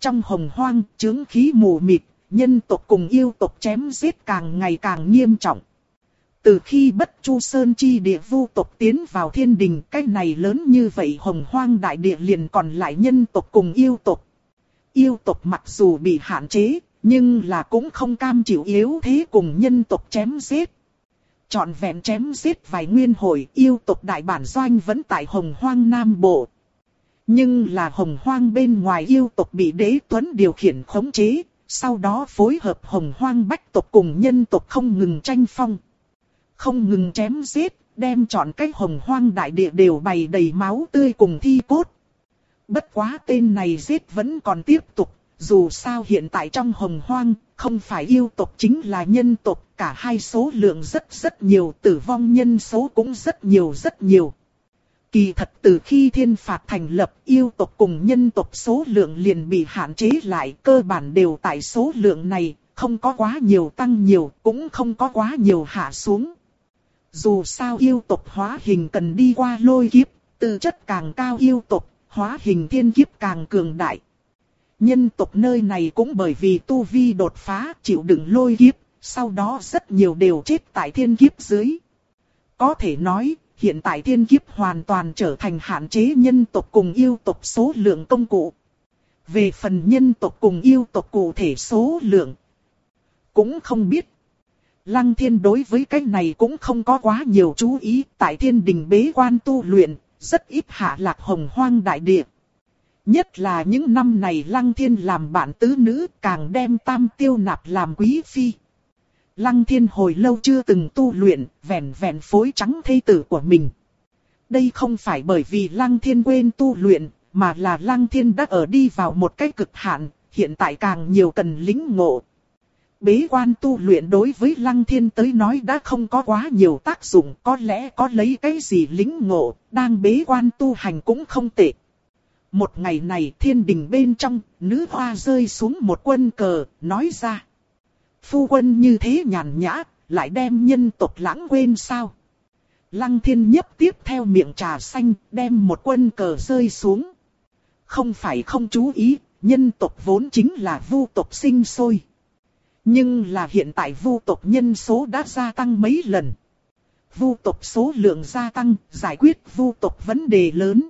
Trong hồng hoang, chứng khí mù mịt, nhân tộc cùng yêu tộc chém giết càng ngày càng nghiêm trọng. Từ khi bất chu sơn chi địa vu tộc tiến vào thiên đình, cái này lớn như vậy hồng hoang đại địa liền còn lại nhân tộc cùng yêu tộc. Yêu tộc mặc dù bị hạn chế, nhưng là cũng không cam chịu yếu thế cùng nhân tộc chém giết. Chọn vẹn chém giết vài nguyên hồi yêu tộc đại bản doanh vẫn tại hồng hoang nam bộ. Nhưng là hồng hoang bên ngoài yêu tộc bị đế tuấn điều khiển khống chế, sau đó phối hợp hồng hoang bách tộc cùng nhân tộc không ngừng tranh phong. Không ngừng chém giết, đem chọn cái hồng hoang đại địa đều bày đầy máu tươi cùng thi cốt. Bất quá tên này giết vẫn còn tiếp tục, dù sao hiện tại trong hồng hoang, không phải yêu tộc chính là nhân tộc, cả hai số lượng rất rất nhiều, tử vong nhân số cũng rất nhiều rất nhiều. Kỳ thật từ khi thiên phạt thành lập yêu tộc cùng nhân tộc số lượng liền bị hạn chế lại cơ bản đều tại số lượng này, không có quá nhiều tăng nhiều, cũng không có quá nhiều hạ xuống. Dù sao yêu tộc hóa hình cần đi qua lôi kiếp, tư chất càng cao yêu tộc, hóa hình thiên kiếp càng cường đại. Nhân tộc nơi này cũng bởi vì tu vi đột phá chịu đựng lôi kiếp, sau đó rất nhiều đều chết tại thiên kiếp dưới. Có thể nói, hiện tại thiên kiếp hoàn toàn trở thành hạn chế nhân tộc cùng yêu tộc số lượng công cụ. Về phần nhân tộc cùng yêu tộc cụ thể số lượng, cũng không biết. Lăng thiên đối với cái này cũng không có quá nhiều chú ý, tại thiên đình bế quan tu luyện, rất ít hạ lạc hồng hoang đại địa. Nhất là những năm này Lăng Thiên làm bạn tứ nữ càng đem tam tiêu nạp làm quý phi. Lăng Thiên hồi lâu chưa từng tu luyện, vẹn vẹn phối trắng thây tử của mình. Đây không phải bởi vì Lăng Thiên quên tu luyện, mà là Lăng Thiên đã ở đi vào một cái cực hạn, hiện tại càng nhiều cần lính ngộ. Bế quan tu luyện đối với Lăng Thiên tới nói đã không có quá nhiều tác dụng, có lẽ có lấy cái gì lính ngộ, đang bế quan tu hành cũng không tệ. Một ngày này thiên đình bên trong, nữ hoa rơi xuống một quân cờ, nói ra. Phu quân như thế nhàn nhã, lại đem nhân tộc lãng quên sao? Lăng thiên nhấp tiếp theo miệng trà xanh, đem một quân cờ rơi xuống. Không phải không chú ý, nhân tộc vốn chính là vu tộc sinh sôi. Nhưng là hiện tại vu tộc nhân số đã gia tăng mấy lần. Vu tộc số lượng gia tăng, giải quyết vu tộc vấn đề lớn.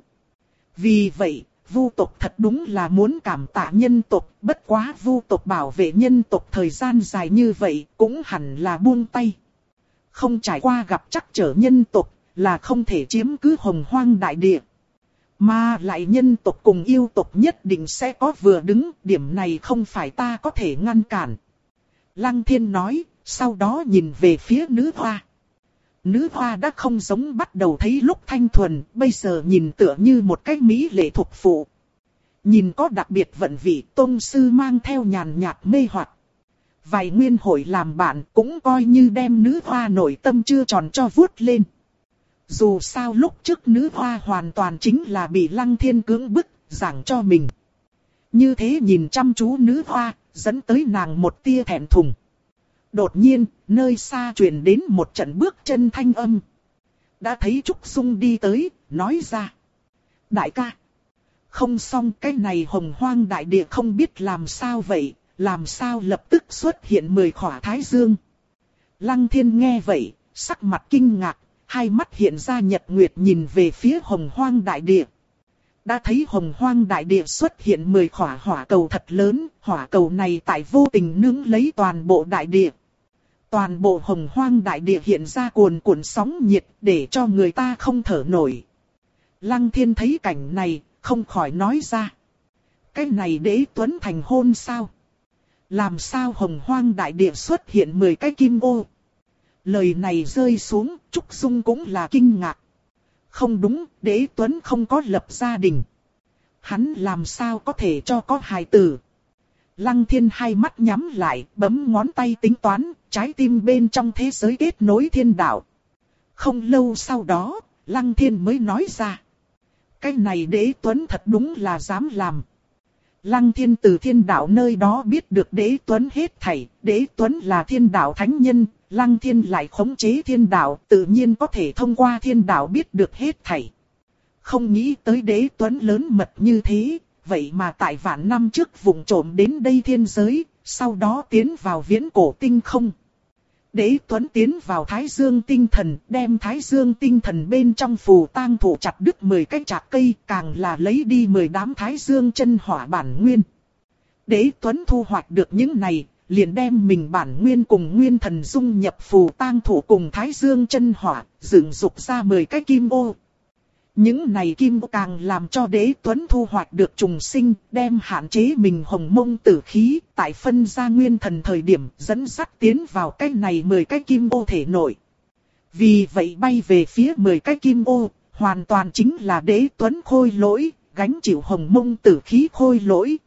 Vì vậy, vu tộc thật đúng là muốn cảm tạ nhân tộc, bất quá vu tộc bảo vệ nhân tộc thời gian dài như vậy cũng hẳn là buông tay. Không trải qua gặp chắc trở nhân tộc là không thể chiếm cứ hồng hoang đại địa. Mà lại nhân tộc cùng yêu tộc nhất định sẽ có vừa đứng, điểm này không phải ta có thể ngăn cản. Lăng thiên nói, sau đó nhìn về phía nữ hoa. Nữ hoa đã không giống bắt đầu thấy lúc thanh thuần, bây giờ nhìn tựa như một cái mỹ lệ thuộc phụ. Nhìn có đặc biệt vận vị tôn sư mang theo nhàn nhạt mê hoặc. Vài nguyên hội làm bạn cũng coi như đem nữ hoa nội tâm chưa tròn cho vuốt lên. Dù sao lúc trước nữ hoa hoàn toàn chính là bị lăng thiên cưỡng bức, giảng cho mình. Như thế nhìn chăm chú nữ hoa, dẫn tới nàng một tia thẹn thùng. Đột nhiên, nơi xa truyền đến một trận bước chân thanh âm. Đã thấy Trúc Dung đi tới, nói ra. Đại ca. Không xong cái này hồng hoang đại địa không biết làm sao vậy, làm sao lập tức xuất hiện mười khỏa thái dương. Lăng thiên nghe vậy, sắc mặt kinh ngạc, hai mắt hiện ra nhật nguyệt nhìn về phía hồng hoang đại địa. Đã thấy hồng hoang đại địa xuất hiện mười khỏa hỏa cầu thật lớn, hỏa cầu này tại vô tình nướng lấy toàn bộ đại địa. Toàn bộ hồng hoang đại địa hiện ra cuồn cuộn sóng nhiệt để cho người ta không thở nổi. Lăng thiên thấy cảnh này, không khỏi nói ra. Cái này đế tuấn thành hôn sao? Làm sao hồng hoang đại địa xuất hiện 10 cái kim ô? Lời này rơi xuống, Trúc Dung cũng là kinh ngạc. Không đúng, đế tuấn không có lập gia đình. Hắn làm sao có thể cho có hài tử? Lăng thiên hai mắt nhắm lại, bấm ngón tay tính toán, trái tim bên trong thế giới kết nối thiên đạo. Không lâu sau đó, Lăng thiên mới nói ra. Cái này đế tuấn thật đúng là dám làm. Lăng thiên từ thiên đạo nơi đó biết được đế tuấn hết thảy, đế tuấn là thiên đạo thánh nhân, lăng thiên lại khống chế thiên đạo, tự nhiên có thể thông qua thiên đạo biết được hết thảy. Không nghĩ tới đế tuấn lớn mật như thế, vậy mà tại vạn năm trước vùng trộm đến đây thiên giới, sau đó tiến vào viễn cổ tinh không. Đế Tuấn tiến vào Thái Dương tinh thần, đem Thái Dương tinh thần bên trong phù tang thủ chặt đứt 10 cái chạc cây, càng là lấy đi 10 đám Thái Dương chân hỏa bản nguyên. Đế Tuấn thu hoạch được những này, liền đem mình bản nguyên cùng nguyên thần dung nhập phù tang thủ cùng Thái Dương chân hỏa, dựng dục ra 10 cái kim ô, những này kim càng làm cho đế tuấn thu hoạch được trùng sinh, đem hạn chế mình hồng mông tử khí, tại phân ra nguyên thần thời điểm dẫn sắt tiến vào cái này 10 cái kim ô thể nội. Vì vậy bay về phía 10 cái kim ô, hoàn toàn chính là đế tuấn khôi lỗi, gánh chịu hồng mông tử khí khôi lỗi.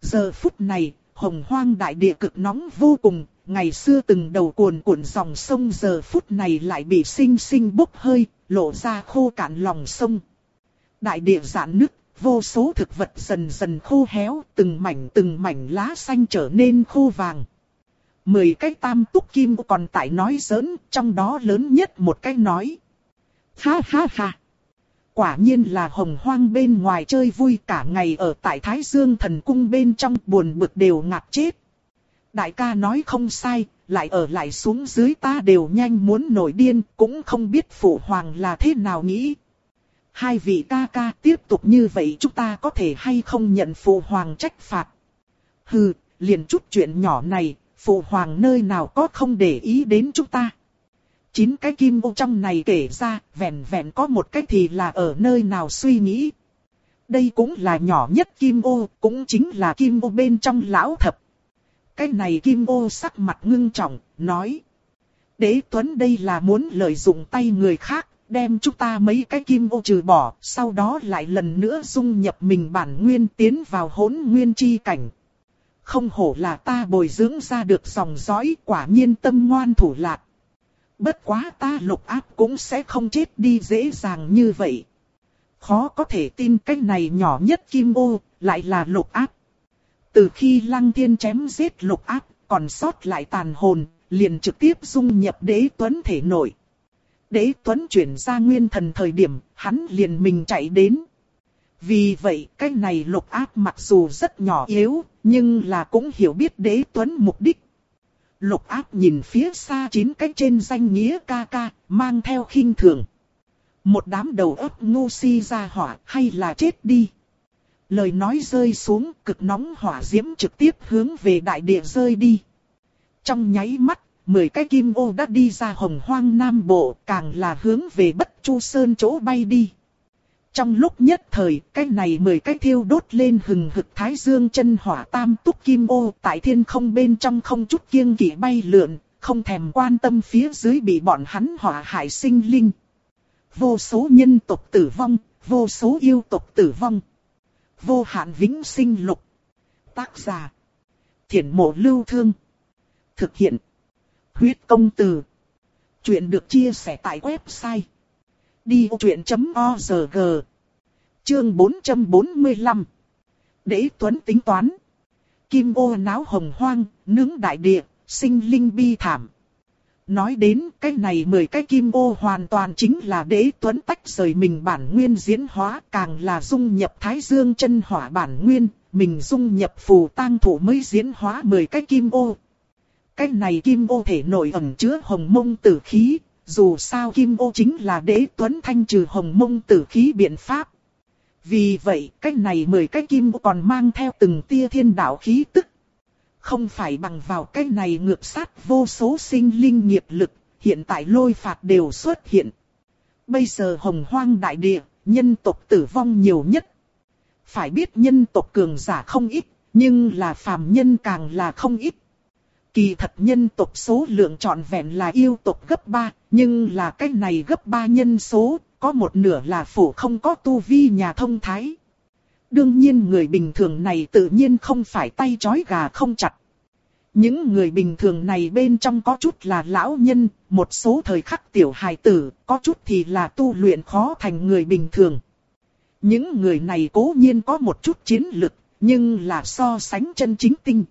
Giờ phút này, hồng hoang đại địa cực nóng vô cùng, ngày xưa từng đầu cuồn cuộn dòng sông giờ phút này lại bị sinh sinh bốc hơi, lộ ra khô cạn lòng sông. Đại địa giãn nứt, vô số thực vật dần dần khô héo, từng mảnh từng mảnh lá xanh trở nên khô vàng. Mười cái tam túc kim còn tại nói giỡn, trong đó lớn nhất một cái nói. Ha ha ha! Quả nhiên là hồng hoang bên ngoài chơi vui cả ngày ở tại Thái Dương thần cung bên trong buồn bực đều ngạt chết. Đại ca nói không sai, lại ở lại xuống dưới ta đều nhanh muốn nổi điên, cũng không biết phụ hoàng là thế nào nghĩ. Hai vị ca ca tiếp tục như vậy chúng ta có thể hay không nhận phụ hoàng trách phạt. Hừ, liền chút chuyện nhỏ này, phụ hoàng nơi nào có không để ý đến chúng ta. Chín cái kim ô trong này kể ra, vẹn vẹn có một cái thì là ở nơi nào suy nghĩ. Đây cũng là nhỏ nhất kim ô, cũng chính là kim ô bên trong lão thập. Cái này kim ô sắc mặt ngưng trọng, nói. Đế Tuấn đây là muốn lợi dụng tay người khác, đem chúng ta mấy cái kim ô trừ bỏ, sau đó lại lần nữa dung nhập mình bản nguyên tiến vào hỗn nguyên chi cảnh. Không hổ là ta bồi dưỡng ra được dòng dõi quả nhiên tâm ngoan thủ lạc. Bất quá ta lục áp cũng sẽ không chết đi dễ dàng như vậy. Khó có thể tin cái này nhỏ nhất kim ô, lại là lục áp. Từ khi lăng thiên chém giết lục áp, còn sót lại tàn hồn, liền trực tiếp dung nhập đế tuấn thể nội. Đế tuấn chuyển ra nguyên thần thời điểm, hắn liền mình chạy đến. Vì vậy, cái này lục áp mặc dù rất nhỏ yếu, nhưng là cũng hiểu biết đế tuấn mục đích. Lục áp nhìn phía xa chín cái trên danh nghĩa ca ca, mang theo khinh thường. Một đám đầu óc ngu si ra hỏa, hay là chết đi. Lời nói rơi xuống cực nóng hỏa diễm trực tiếp hướng về đại địa rơi đi. Trong nháy mắt, mười cái kim ô đã đi ra hồng hoang nam bộ, càng là hướng về bất chu sơn chỗ bay đi. Trong lúc nhất thời, cái này mười cái thiêu đốt lên hừng hực thái dương chân hỏa tam túc kim ô tại thiên không bên trong không chút kiêng kỵ bay lượn, không thèm quan tâm phía dưới bị bọn hắn hỏa hại sinh linh. Vô số nhân tộc tử vong, vô số yêu tộc tử vong. Vô hạn vĩnh sinh lục. Tác giả. Thiển mộ lưu thương. Thực hiện. Huyết công từ. Chuyện được chia sẻ tại website. Đi vô chuyện.org Chương 445 Đế Tuấn tính toán. Kim ô náo hồng hoang, nướng đại địa, sinh linh bi thảm. Nói đến cái này mười cái kim ô hoàn toàn chính là đế tuấn tách rời mình bản nguyên diễn hóa càng là dung nhập thái dương chân hỏa bản nguyên, mình dung nhập phù tang thủ mới diễn hóa mười cái kim ô. Cái này kim ô thể nội ẩn chứa hồng mông tử khí, dù sao kim ô chính là đế tuấn thanh trừ hồng mông tử khí biện pháp. Vì vậy, cái này mười cái kim ô còn mang theo từng tia thiên đạo khí tức không phải bằng vào cái này ngược sát vô số sinh linh nghiệp lực, hiện tại lôi phạt đều xuất hiện. Bây giờ hồng hoang đại địa, nhân tộc tử vong nhiều nhất. Phải biết nhân tộc cường giả không ít, nhưng là phàm nhân càng là không ít. Kỳ thật nhân tộc số lượng trọn vẹn là yêu tộc gấp 3, nhưng là cái này gấp 3 nhân số, có một nửa là phủ không có tu vi nhà thông thái. Đương nhiên người bình thường này tự nhiên không phải tay chói gà không chặt. Những người bình thường này bên trong có chút là lão nhân, một số thời khắc tiểu hài tử, có chút thì là tu luyện khó thành người bình thường. Những người này cố nhiên có một chút chiến lực, nhưng là so sánh chân chính tinh.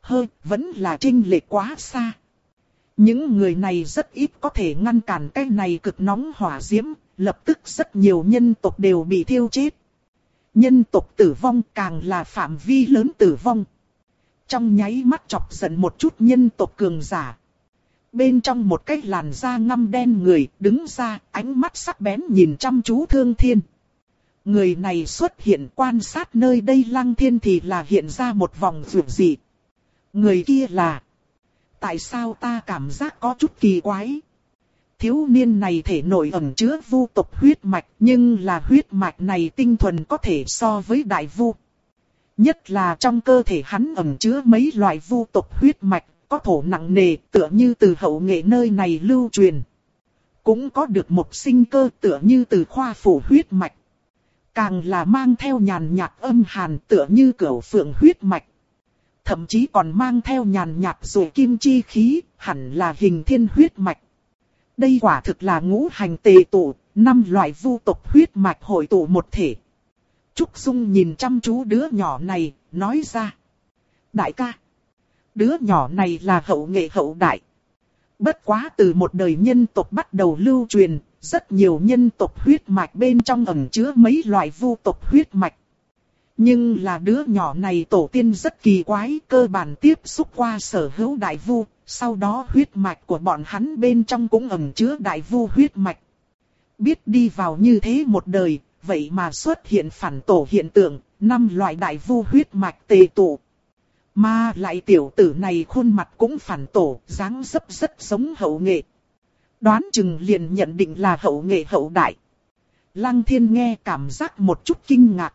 Hơi, vẫn là trinh lệ quá xa. Những người này rất ít có thể ngăn cản cái này cực nóng hỏa diễm, lập tức rất nhiều nhân tộc đều bị thiêu chết. Nhân tộc tử vong càng là phạm vi lớn tử vong. Trong nháy mắt chọc giận một chút nhân tộc cường giả. Bên trong một cái làn da ngăm đen người đứng ra, ánh mắt sắc bén nhìn chăm chú thương thiên. Người này xuất hiện quan sát nơi đây lăng thiên thì là hiện ra một vòng vượt dị. Người kia là. Tại sao ta cảm giác có chút kỳ quái? Thiếu niên này thể nội ẩn chứa vu tộc huyết mạch nhưng là huyết mạch này tinh thuần có thể so với đại vu. Nhất là trong cơ thể hắn ẩn chứa mấy loại vu tộc huyết mạch có thổ nặng nề tựa như từ hậu nghệ nơi này lưu truyền. Cũng có được một sinh cơ tựa như từ khoa phủ huyết mạch. Càng là mang theo nhàn nhạt âm hàn tựa như cửu phượng huyết mạch. Thậm chí còn mang theo nhàn nhạt rồi kim chi khí, hẳn là hình thiên huyết mạch. Đây quả thực là ngũ hành tề tụ, năm loại vu tộc huyết mạch hội tụ một thể. Trúc Dung nhìn chăm chú đứa nhỏ này, nói ra. Đại ca, đứa nhỏ này là hậu nghệ hậu đại. Bất quá từ một đời nhân tộc bắt đầu lưu truyền, rất nhiều nhân tộc huyết mạch bên trong ẩn chứa mấy loại vu tộc huyết mạch. Nhưng là đứa nhỏ này tổ tiên rất kỳ quái, cơ bản tiếp xúc qua sở hữu đại vu, sau đó huyết mạch của bọn hắn bên trong cũng ẩn chứa đại vu huyết mạch. Biết đi vào như thế một đời, vậy mà xuất hiện phản tổ hiện tượng, năm loại đại vu huyết mạch tề tụ. Mà lại tiểu tử này khuôn mặt cũng phản tổ, dáng dấp rất giống hậu nghệ. Đoán chừng liền nhận định là hậu nghệ hậu đại. Lăng thiên nghe cảm giác một chút kinh ngạc.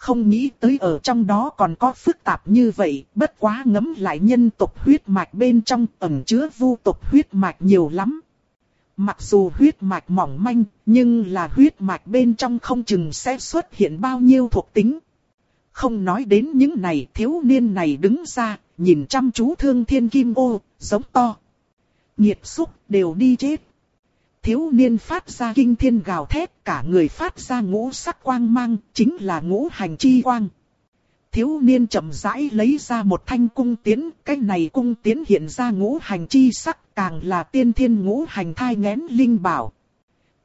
Không nghĩ tới ở trong đó còn có phức tạp như vậy, bất quá ngấm lại nhân tộc huyết mạch bên trong ẩn chứa vu tộc huyết mạch nhiều lắm. Mặc dù huyết mạch mỏng manh, nhưng là huyết mạch bên trong không chừng sẽ xuất hiện bao nhiêu thuộc tính. Không nói đến những này thiếu niên này đứng ra, nhìn chăm chú thương thiên kim ô, giống to. Nhiệt xúc đều đi chết. Thiếu niên phát ra kinh thiên gào thét, cả người phát ra ngũ sắc quang mang, chính là ngũ hành chi quang. Thiếu niên chậm rãi lấy ra một thanh cung tiến, cái này cung tiến hiện ra ngũ hành chi sắc, càng là tiên thiên ngũ hành thai ngén linh bảo.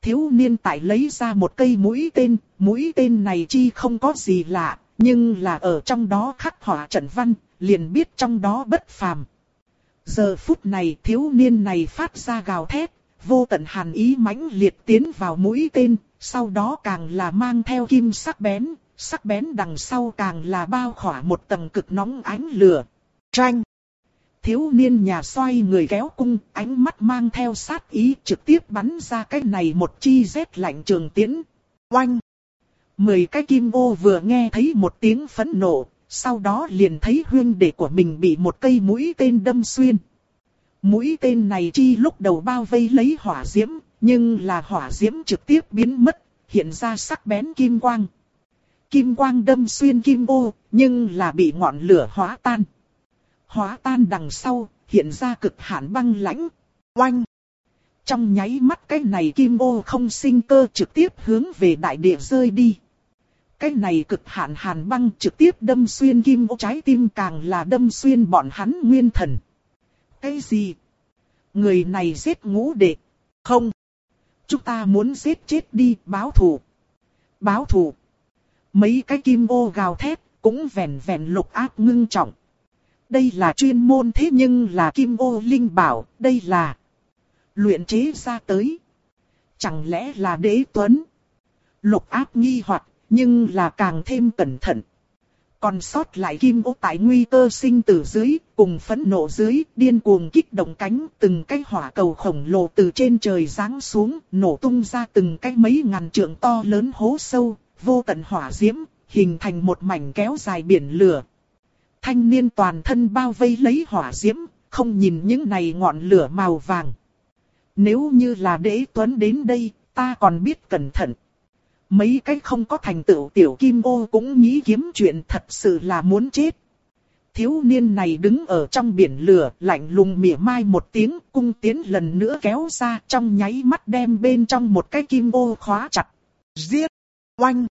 Thiếu niên tại lấy ra một cây mũi tên, mũi tên này chi không có gì lạ, nhưng là ở trong đó khắc họa trận văn, liền biết trong đó bất phàm. Giờ phút này thiếu niên này phát ra gào thét, vô tận hàn ý mãnh liệt tiến vào mũi tên, sau đó càng là mang theo kim sắc bén, sắc bén đằng sau càng là bao khỏa một tầng cực nóng ánh lửa. Tranh! Thiếu niên nhà xoay người kéo cung, ánh mắt mang theo sát ý trực tiếp bắn ra cái này một chi rét lạnh trường tiễn. Oanh! Mười cái kim ô vừa nghe thấy một tiếng phẫn nộ, sau đó liền thấy huyên đệ của mình bị một cây mũi tên đâm xuyên. Mũi tên này chi lúc đầu bao vây lấy hỏa diễm, nhưng là hỏa diễm trực tiếp biến mất, hiện ra sắc bén kim quang. Kim quang đâm xuyên kim ô, nhưng là bị ngọn lửa hóa tan. Hóa tan đằng sau, hiện ra cực hạn băng lãnh. Oanh! Trong nháy mắt cái này kim ô không sinh cơ trực tiếp hướng về đại địa rơi đi. Cái này cực hạn hàn băng trực tiếp đâm xuyên kim ô trái tim càng là đâm xuyên bọn hắn nguyên thần. Cái gì? Người này giết ngũ đệ. Không. Chúng ta muốn giết chết đi báo thù. Báo thù. Mấy cái kim ô gào thét cũng vẹn vẹn lục áp ngưng trọng. Đây là chuyên môn thế nhưng là kim ô linh bảo, đây là luyện chế ra tới. Chẳng lẽ là đế tuấn? Lục áp nghi hoặc nhưng là càng thêm cẩn thận. Còn sót lại kim ô tại nguy cơ sinh tử dưới, cùng phẫn nộ dưới, điên cuồng kích động cánh, từng cái hỏa cầu khổng lồ từ trên trời giáng xuống, nổ tung ra từng cái mấy ngàn trượng to lớn hố sâu, vô tận hỏa diễm, hình thành một mảnh kéo dài biển lửa. Thanh niên toàn thân bao vây lấy hỏa diễm, không nhìn những này ngọn lửa màu vàng. Nếu như là đế tuấn đến đây, ta còn biết cẩn thận. Mấy cái không có thành tựu tiểu kim ô cũng nghĩ kiếm chuyện thật sự là muốn chết. Thiếu niên này đứng ở trong biển lửa, lạnh lùng mỉa mai một tiếng, cung tiến lần nữa kéo ra trong nháy mắt đem bên trong một cái kim ô khóa chặt. Giết! Oanh!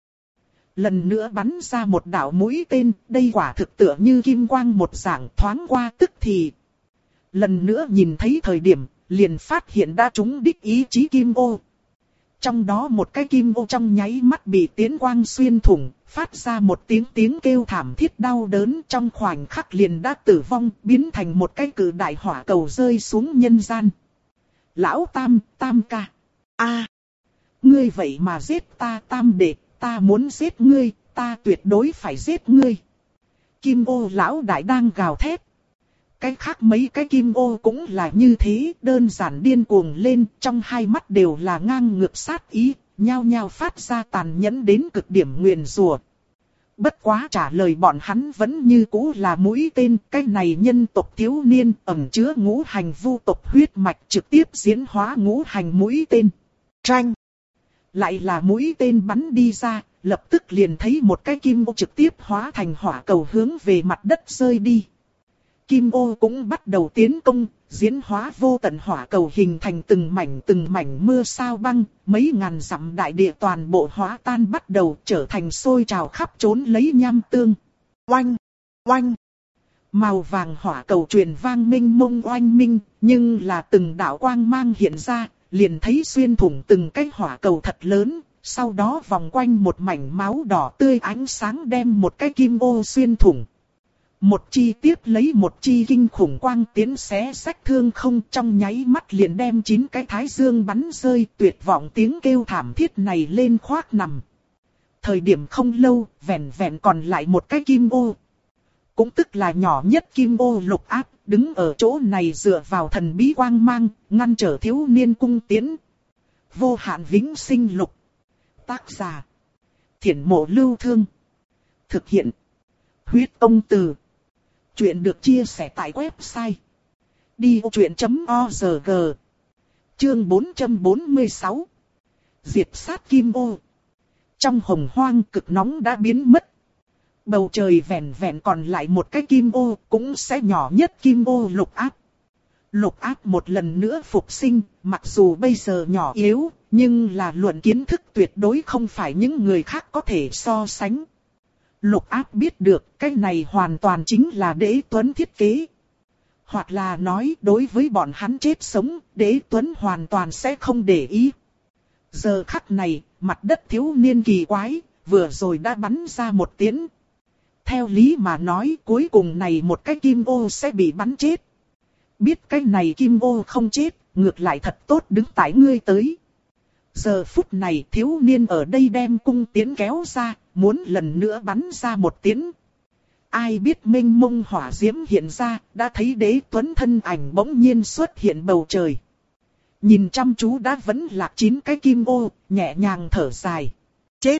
Lần nữa bắn ra một đạo mũi tên, đây quả thực tựa như kim quang một dạng thoáng qua tức thì. Lần nữa nhìn thấy thời điểm, liền phát hiện đã trúng đích ý chí kim ô. Trong đó một cái kim ô trong nháy mắt bị tiến quang xuyên thủng, phát ra một tiếng tiếng kêu thảm thiết đau đớn trong khoảnh khắc liền đã tử vong, biến thành một cái cử đại hỏa cầu rơi xuống nhân gian. Lão Tam, Tam ca. a ngươi vậy mà giết ta Tam đệ, ta muốn giết ngươi, ta tuyệt đối phải giết ngươi. Kim ô lão đại đang gào thét, cái khác mấy cái kim ô cũng là như thế, đơn giản điên cuồng lên, trong hai mắt đều là ngang ngược sát ý, nhao nhao phát ra tàn nhẫn đến cực điểm nguyền rùa. Bất quá trả lời bọn hắn vẫn như cũ là mũi tên, cái này nhân tộc thiếu niên ẩn chứa ngũ hành vu tộc huyết mạch trực tiếp diễn hóa ngũ hành mũi tên. Tranh! Lại là mũi tên bắn đi ra, lập tức liền thấy một cái kim ô trực tiếp hóa thành hỏa cầu hướng về mặt đất rơi đi. Kim ô cũng bắt đầu tiến công, diễn hóa vô tận hỏa cầu hình thành từng mảnh từng mảnh mưa sao băng, mấy ngàn dặm đại địa toàn bộ hóa tan bắt đầu trở thành sôi trào khắp trốn lấy nham tương. Oanh! Oanh! Màu vàng hỏa cầu truyền vang minh mông oanh minh, nhưng là từng đạo quang mang hiện ra, liền thấy xuyên thủng từng cái hỏa cầu thật lớn, sau đó vòng quanh một mảnh máu đỏ tươi ánh sáng đem một cái kim ô xuyên thủng. Một chi tiếp lấy một chi kinh khủng quang tiến xé sách thương không trong nháy mắt liền đem chín cái thái dương bắn rơi tuyệt vọng tiếng kêu thảm thiết này lên khoác nằm. Thời điểm không lâu, vẹn vẹn còn lại một cái kim ô. Cũng tức là nhỏ nhất kim ô lục áp, đứng ở chỗ này dựa vào thần bí quang mang, ngăn trở thiếu niên cung tiến. Vô hạn vĩnh sinh lục. Tác giả. Thiển mộ lưu thương. Thực hiện. Huyết công từ. Chuyện được chia sẻ tại website diochuyen.org. Chương 446 Diệt sát kim ô Trong hồng hoang cực nóng đã biến mất. Bầu trời vẹn vẹn còn lại một cái kim ô cũng sẽ nhỏ nhất kim ô lục áp. Lục áp một lần nữa phục sinh, mặc dù bây giờ nhỏ yếu, nhưng là luận kiến thức tuyệt đối không phải những người khác có thể so sánh. Lục áp biết được cái này hoàn toàn chính là đế tuấn thiết kế. Hoặc là nói đối với bọn hắn chết sống, đế tuấn hoàn toàn sẽ không để ý. Giờ khắc này, mặt đất thiếu niên kỳ quái, vừa rồi đã bắn ra một tiếng. Theo lý mà nói cuối cùng này một cái kim ô sẽ bị bắn chết. Biết cái này kim ô không chết, ngược lại thật tốt đứng tại ngươi tới. Giờ phút này thiếu niên ở đây đem cung tiến kéo ra, muốn lần nữa bắn ra một tiếng. Ai biết minh mông hỏa diễm hiện ra, đã thấy đế tuấn thân ảnh bỗng nhiên xuất hiện bầu trời. Nhìn chăm chú đã vẫn lạc chín cái kim ô, nhẹ nhàng thở dài. Chết!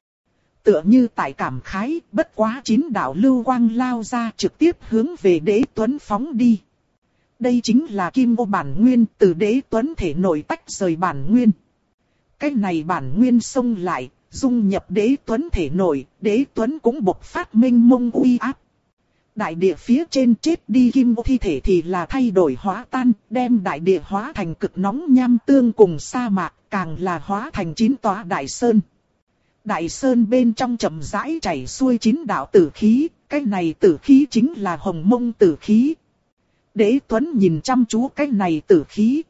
Tựa như tại cảm khái, bất quá chín đạo lưu quang lao ra trực tiếp hướng về đế tuấn phóng đi. Đây chính là kim ô bản nguyên từ đế tuấn thể nội tách rời bản nguyên. Cái này bản nguyên xông lại, dung nhập đế tuấn thể nổi, đế tuấn cũng bộc phát minh mông uy áp. Đại địa phía trên chết đi kim thi thể thì là thay đổi hóa tan, đem đại địa hóa thành cực nóng nham tương cùng sa mạc, càng là hóa thành chín tòa đại sơn. Đại sơn bên trong chậm rãi chảy xuôi chín đạo tử khí, cái này tử khí chính là hồng mông tử khí. Đế Tuấn nhìn chăm chú cái này tử khí,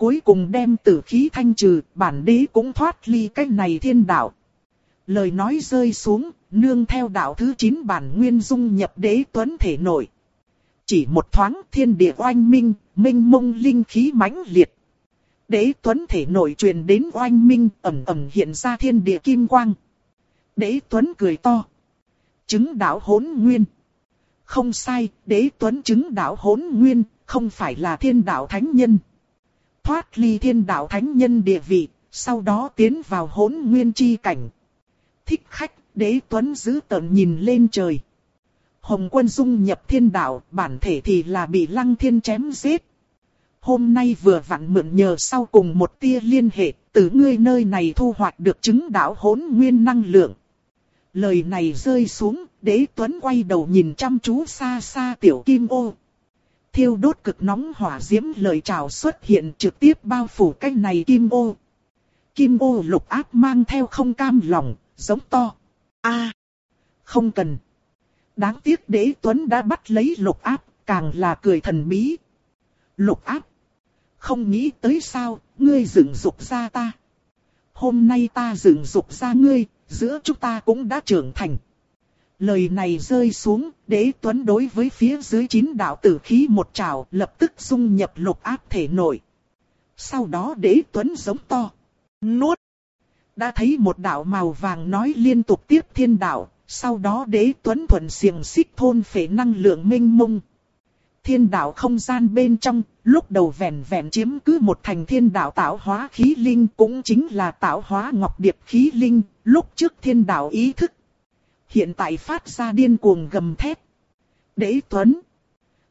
cuối cùng đem tử khí thanh trừ, bản đế cũng thoát ly cái này thiên đạo. Lời nói rơi xuống, nương theo đạo thứ 9 bản nguyên dung nhập đế tuấn thể nội. Chỉ một thoáng thiên địa oanh minh, minh mông linh khí mãnh liệt. Đế tuấn thể nội truyền đến oanh minh ẩm ẩm hiện ra thiên địa kim quang. Đế tuấn cười to. Chứng đạo hỗn nguyên. Không sai, đế tuấn chứng đạo hỗn nguyên, không phải là thiên đạo thánh nhân. Thoát ly thiên đạo thánh nhân địa vị, sau đó tiến vào hỗn nguyên chi cảnh. Thích khách, đế tuấn giữ tợn nhìn lên trời. Hồng quân dung nhập thiên đạo, bản thể thì là bị lăng thiên chém giết. Hôm nay vừa vặn mượn nhờ sau cùng một tia liên hệ, từ ngươi nơi này thu hoạch được chứng đạo hỗn nguyên năng lượng. Lời này rơi xuống, đế tuấn quay đầu nhìn chăm chú xa xa tiểu kim ô. Thiêu đốt cực nóng hỏa diễm lời chào xuất hiện trực tiếp bao phủ cái này kim ô. Kim ô lục áp mang theo không cam lòng, giống to. a không cần. Đáng tiếc đế tuấn đã bắt lấy lục áp, càng là cười thần bí. Lục áp. Không nghĩ tới sao, ngươi dựng dục ra ta. Hôm nay ta dựng dục ra ngươi, giữa chúng ta cũng đã trưởng thành. Lời này rơi xuống, đế tuấn đối với phía dưới chín đạo tử khí một trào lập tức dung nhập lục áp thể nội. Sau đó đế tuấn giống to. Nuốt. Đã thấy một đạo màu vàng nói liên tục tiếp thiên đạo, sau đó đế tuấn thuận xiềng xích thôn phệ năng lượng minh mông. Thiên đạo không gian bên trong, lúc đầu vẹn vẹn chiếm cứ một thành thiên đạo tạo hóa khí linh cũng chính là tạo hóa ngọc điệp khí linh, lúc trước thiên đạo ý thức. Hiện tại phát ra điên cuồng gầm thét. Đế Tuấn!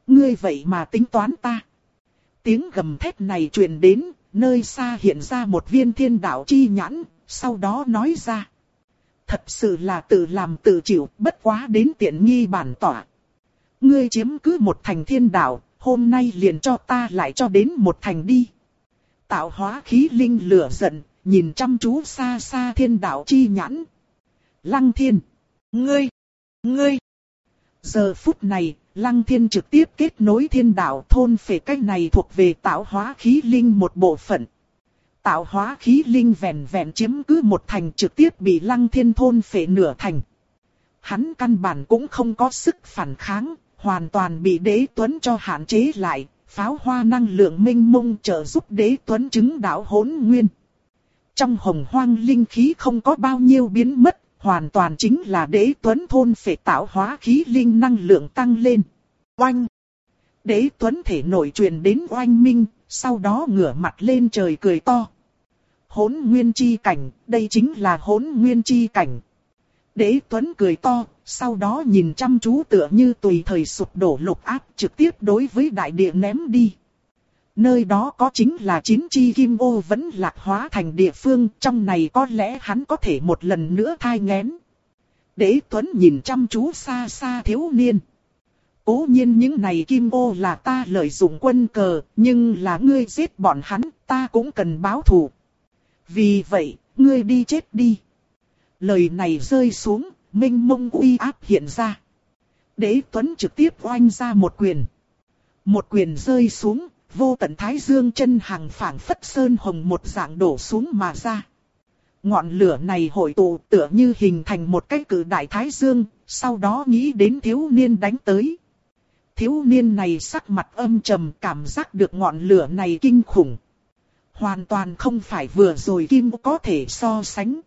Ngươi vậy mà tính toán ta. Tiếng gầm thét này truyền đến, nơi xa hiện ra một viên thiên đạo chi nhãn, sau đó nói ra. Thật sự là tự làm tự chịu, bất quá đến tiện nghi bản tỏa. Ngươi chiếm cứ một thành thiên đạo, hôm nay liền cho ta lại cho đến một thành đi. Tạo hóa khí linh lửa giận, nhìn chăm chú xa xa thiên đạo chi nhãn. Lăng thiên, ngươi, ngươi. Giờ phút này, Lăng thiên trực tiếp kết nối thiên đạo thôn phệ cách này thuộc về tạo hóa khí linh một bộ phận. Tạo hóa khí linh vẹn vẹn chiếm cứ một thành trực tiếp bị lăng thiên thôn phệ nửa thành. Hắn căn bản cũng không có sức phản kháng, hoàn toàn bị đế tuấn cho hạn chế lại, pháo hoa năng lượng minh mông trợ giúp đế tuấn chứng đạo hỗn nguyên. Trong hồng hoang linh khí không có bao nhiêu biến mất, hoàn toàn chính là đế tuấn thôn phệ tạo hóa khí linh năng lượng tăng lên. Oanh! Đế tuấn thể nội truyền đến oanh minh, sau đó ngửa mặt lên trời cười to. Hỗn nguyên chi cảnh, đây chính là hỗn nguyên chi cảnh. Đế tuấn cười to, sau đó nhìn chăm chú tựa như tùy thời sụp đổ lục áp trực tiếp đối với đại địa ném đi. Nơi đó có chính là chín chi kim ô vẫn lạc hóa thành địa phương, trong này có lẽ hắn có thể một lần nữa thai ngén. Đế Tuấn nhìn chăm chú xa xa thiếu niên. Cố nhiên những này kim ô là ta lợi dụng quân cờ, nhưng là ngươi giết bọn hắn, ta cũng cần báo thù. Vì vậy, ngươi đi chết đi. Lời này rơi xuống, minh mông uy áp hiện ra. Đế Tuấn trực tiếp oanh ra một quyền. Một quyền rơi xuống, vô tận thái dương chân hàng phảng phất sơn hồng một dạng đổ xuống mà ra. Ngọn lửa này hội tụ tựa như hình thành một cái cử đại thái dương, sau đó nghĩ đến thiếu niên đánh tới. Thiếu niên này sắc mặt âm trầm cảm giác được ngọn lửa này kinh khủng. Hoàn toàn không phải vừa rồi kim có thể so sánh.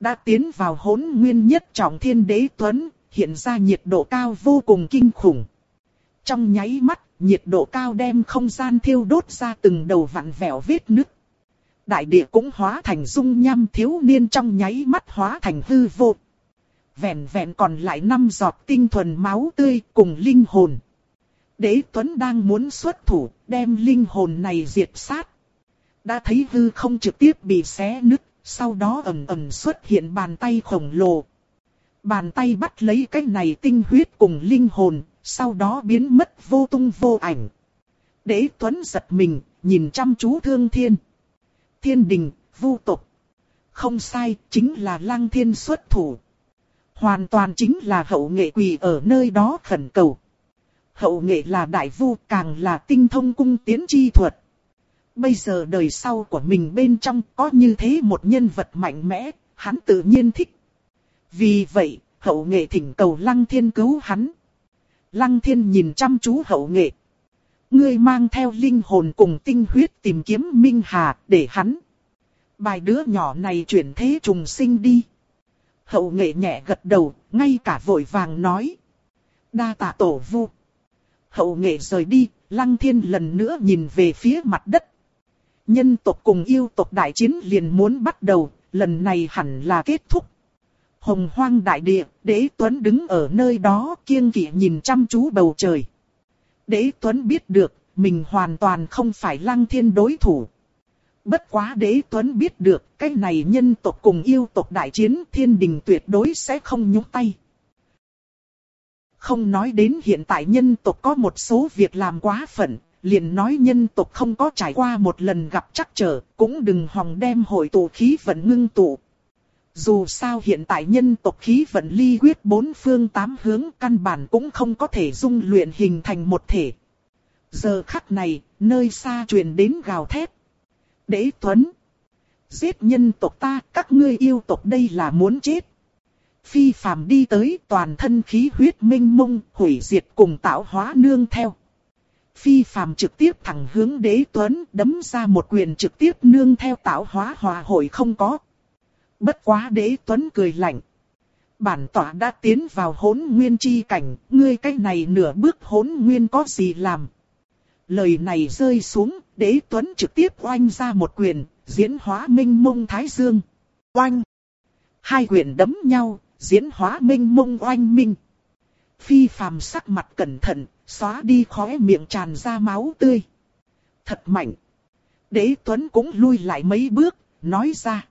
Đã tiến vào hỗn nguyên nhất trọng thiên đế tuấn, hiện ra nhiệt độ cao vô cùng kinh khủng. Trong nháy mắt, nhiệt độ cao đem không gian thiêu đốt ra từng đầu vặn vẹo vết nứt. Đại địa cũng hóa thành dung nham thiếu niên trong nháy mắt hóa thành hư vô. Vẹn vẹn còn lại năm giọt tinh thuần máu tươi cùng linh hồn. Đế Tuấn đang muốn xuất thủ, đem linh hồn này diệt sát. Đã thấy hư không trực tiếp bị xé nứt, sau đó ầm ầm xuất hiện bàn tay khổng lồ. Bàn tay bắt lấy cái này tinh huyết cùng linh hồn, sau đó biến mất vô tung vô ảnh. Đế Tuấn giật mình, nhìn chăm chú thương thiên. Thiên đình, vu tục. Không sai, chính là lăng thiên xuất thủ. Hoàn toàn chính là hậu nghệ quỳ ở nơi đó khẩn cầu. Hậu nghệ là đại vu càng là tinh thông cung tiến chi thuật. Bây giờ đời sau của mình bên trong có như thế một nhân vật mạnh mẽ, hắn tự nhiên thích. Vì vậy, hậu nghệ thỉnh cầu lăng thiên cứu hắn. Lăng thiên nhìn chăm chú hậu nghệ. Ngươi mang theo linh hồn cùng tinh huyết tìm kiếm Minh Hà để hắn. Bài đứa nhỏ này chuyển thế trùng sinh đi. Hậu nghệ nhẹ gật đầu, ngay cả vội vàng nói. Đa tạ tổ vu. Hậu nghệ rời đi, lăng thiên lần nữa nhìn về phía mặt đất. Nhân tộc cùng yêu tộc đại chiến liền muốn bắt đầu, lần này hẳn là kết thúc. Hồng hoang đại địa, đế tuấn đứng ở nơi đó kiêng kỵ nhìn chăm chú bầu trời. Đế tuấn biết được, mình hoàn toàn không phải lăng thiên đối thủ. Bất quá đế tuấn biết được, cái này nhân tộc cùng yêu tộc đại chiến thiên đình tuyệt đối sẽ không nhúc tay. Không nói đến hiện tại nhân tộc có một số việc làm quá phận, liền nói nhân tộc không có trải qua một lần gặp chắc trở, cũng đừng hòng đem hội tụ khí vận ngưng tụ. Dù sao hiện tại nhân tộc khí vận ly quyết bốn phương tám hướng căn bản cũng không có thể dung luyện hình thành một thể. Giờ khắc này, nơi xa truyền đến gào thét. Đế Tuấn! Giết nhân tộc ta, các ngươi yêu tộc đây là muốn chết. Phi phàm đi tới toàn thân khí huyết minh mông, hủy diệt cùng tạo hóa nương theo. Phi phàm trực tiếp thẳng hướng đế tuấn đấm ra một quyền trực tiếp nương theo tạo hóa hòa hội không có. Bất quá đế tuấn cười lạnh. Bản tỏa đã tiến vào hỗn nguyên chi cảnh, ngươi cách này nửa bước hỗn nguyên có gì làm. Lời này rơi xuống, đế tuấn trực tiếp oanh ra một quyền, diễn hóa minh mông thái dương. Oanh! Hai quyền đấm nhau, diễn hóa minh mông oanh minh. Phi phàm sắc mặt cẩn thận, xóa đi khóe miệng tràn ra máu tươi. Thật mạnh. Đế Tuấn cũng lui lại mấy bước, nói ra.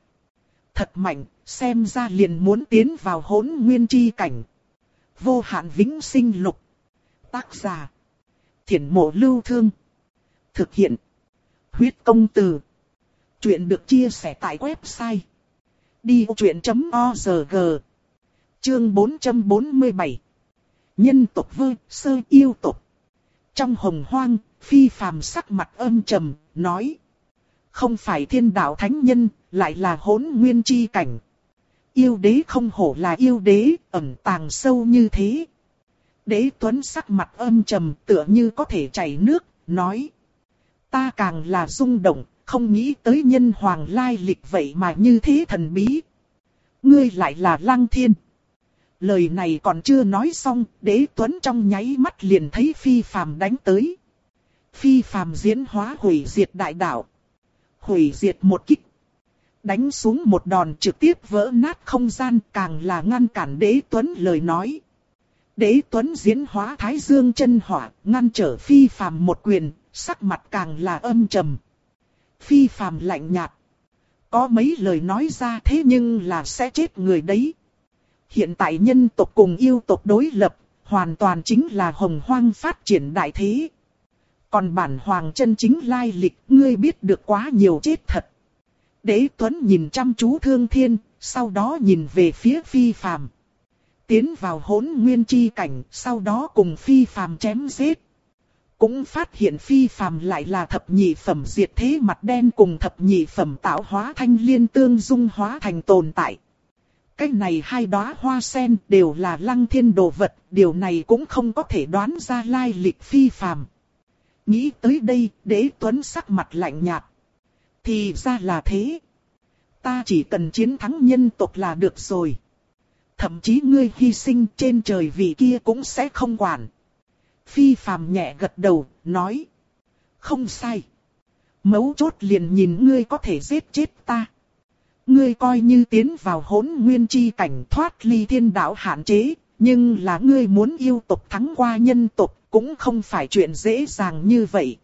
Thật mạnh, xem ra liền muốn tiến vào hỗn nguyên chi cảnh. Vô hạn vĩnh sinh lục. Tác giả. Thiển mộ lưu thương. Thực hiện. Huyết công từ. Chuyện được chia sẻ tại website. Đi vô chuyện.org Chương 447 Nhân tộc vơ, sơ yêu tộc. Trong hồng hoang, phi phàm sắc mặt âm trầm, nói. Không phải thiên đạo thánh nhân, lại là hỗn nguyên chi cảnh. Yêu đế không hổ là yêu đế, ẩn tàng sâu như thế. Đế tuấn sắc mặt âm trầm tựa như có thể chảy nước, nói. Ta càng là rung động, không nghĩ tới nhân hoàng lai lịch vậy mà như thế thần bí. Ngươi lại là lăng thiên. Lời này còn chưa nói xong, đế tuấn trong nháy mắt liền thấy phi phàm đánh tới. Phi phàm diễn hóa hủy diệt đại đạo. Hủy diệt một kích. Đánh xuống một đòn trực tiếp vỡ nát không gian càng là ngăn cản đế tuấn lời nói. Đế tuấn diễn hóa thái dương chân hỏa, ngăn trở phi phàm một quyền, sắc mặt càng là âm trầm. Phi phàm lạnh nhạt. Có mấy lời nói ra thế nhưng là sẽ chết người đấy. Hiện tại nhân tộc cùng yêu tộc đối lập, hoàn toàn chính là hồng hoang phát triển đại thế. Còn bản hoàng chân chính lai lịch, ngươi biết được quá nhiều chết thật. Đế Tuấn nhìn chăm chú thương thiên, sau đó nhìn về phía phi phàm. Tiến vào hỗn nguyên chi cảnh, sau đó cùng phi phàm chém giết. Cũng phát hiện phi phàm lại là thập nhị phẩm diệt thế mặt đen cùng thập nhị phẩm tạo hóa thanh liên tương dung hóa thành tồn tại. Cái này hai đóa hoa sen đều là lăng thiên đồ vật, điều này cũng không có thể đoán ra lai lịch phi phàm. Nghĩ tới đây, đế tuấn sắc mặt lạnh nhạt. Thì ra là thế. Ta chỉ cần chiến thắng nhân tộc là được rồi. Thậm chí ngươi hy sinh trên trời vì kia cũng sẽ không quản. Phi phàm nhẹ gật đầu, nói. Không sai. Mấu chốt liền nhìn ngươi có thể giết chết ta. Ngươi coi như tiến vào hỗn nguyên chi cảnh thoát ly thiên đạo hạn chế, nhưng là ngươi muốn yêu tộc thắng qua nhân tộc cũng không phải chuyện dễ dàng như vậy.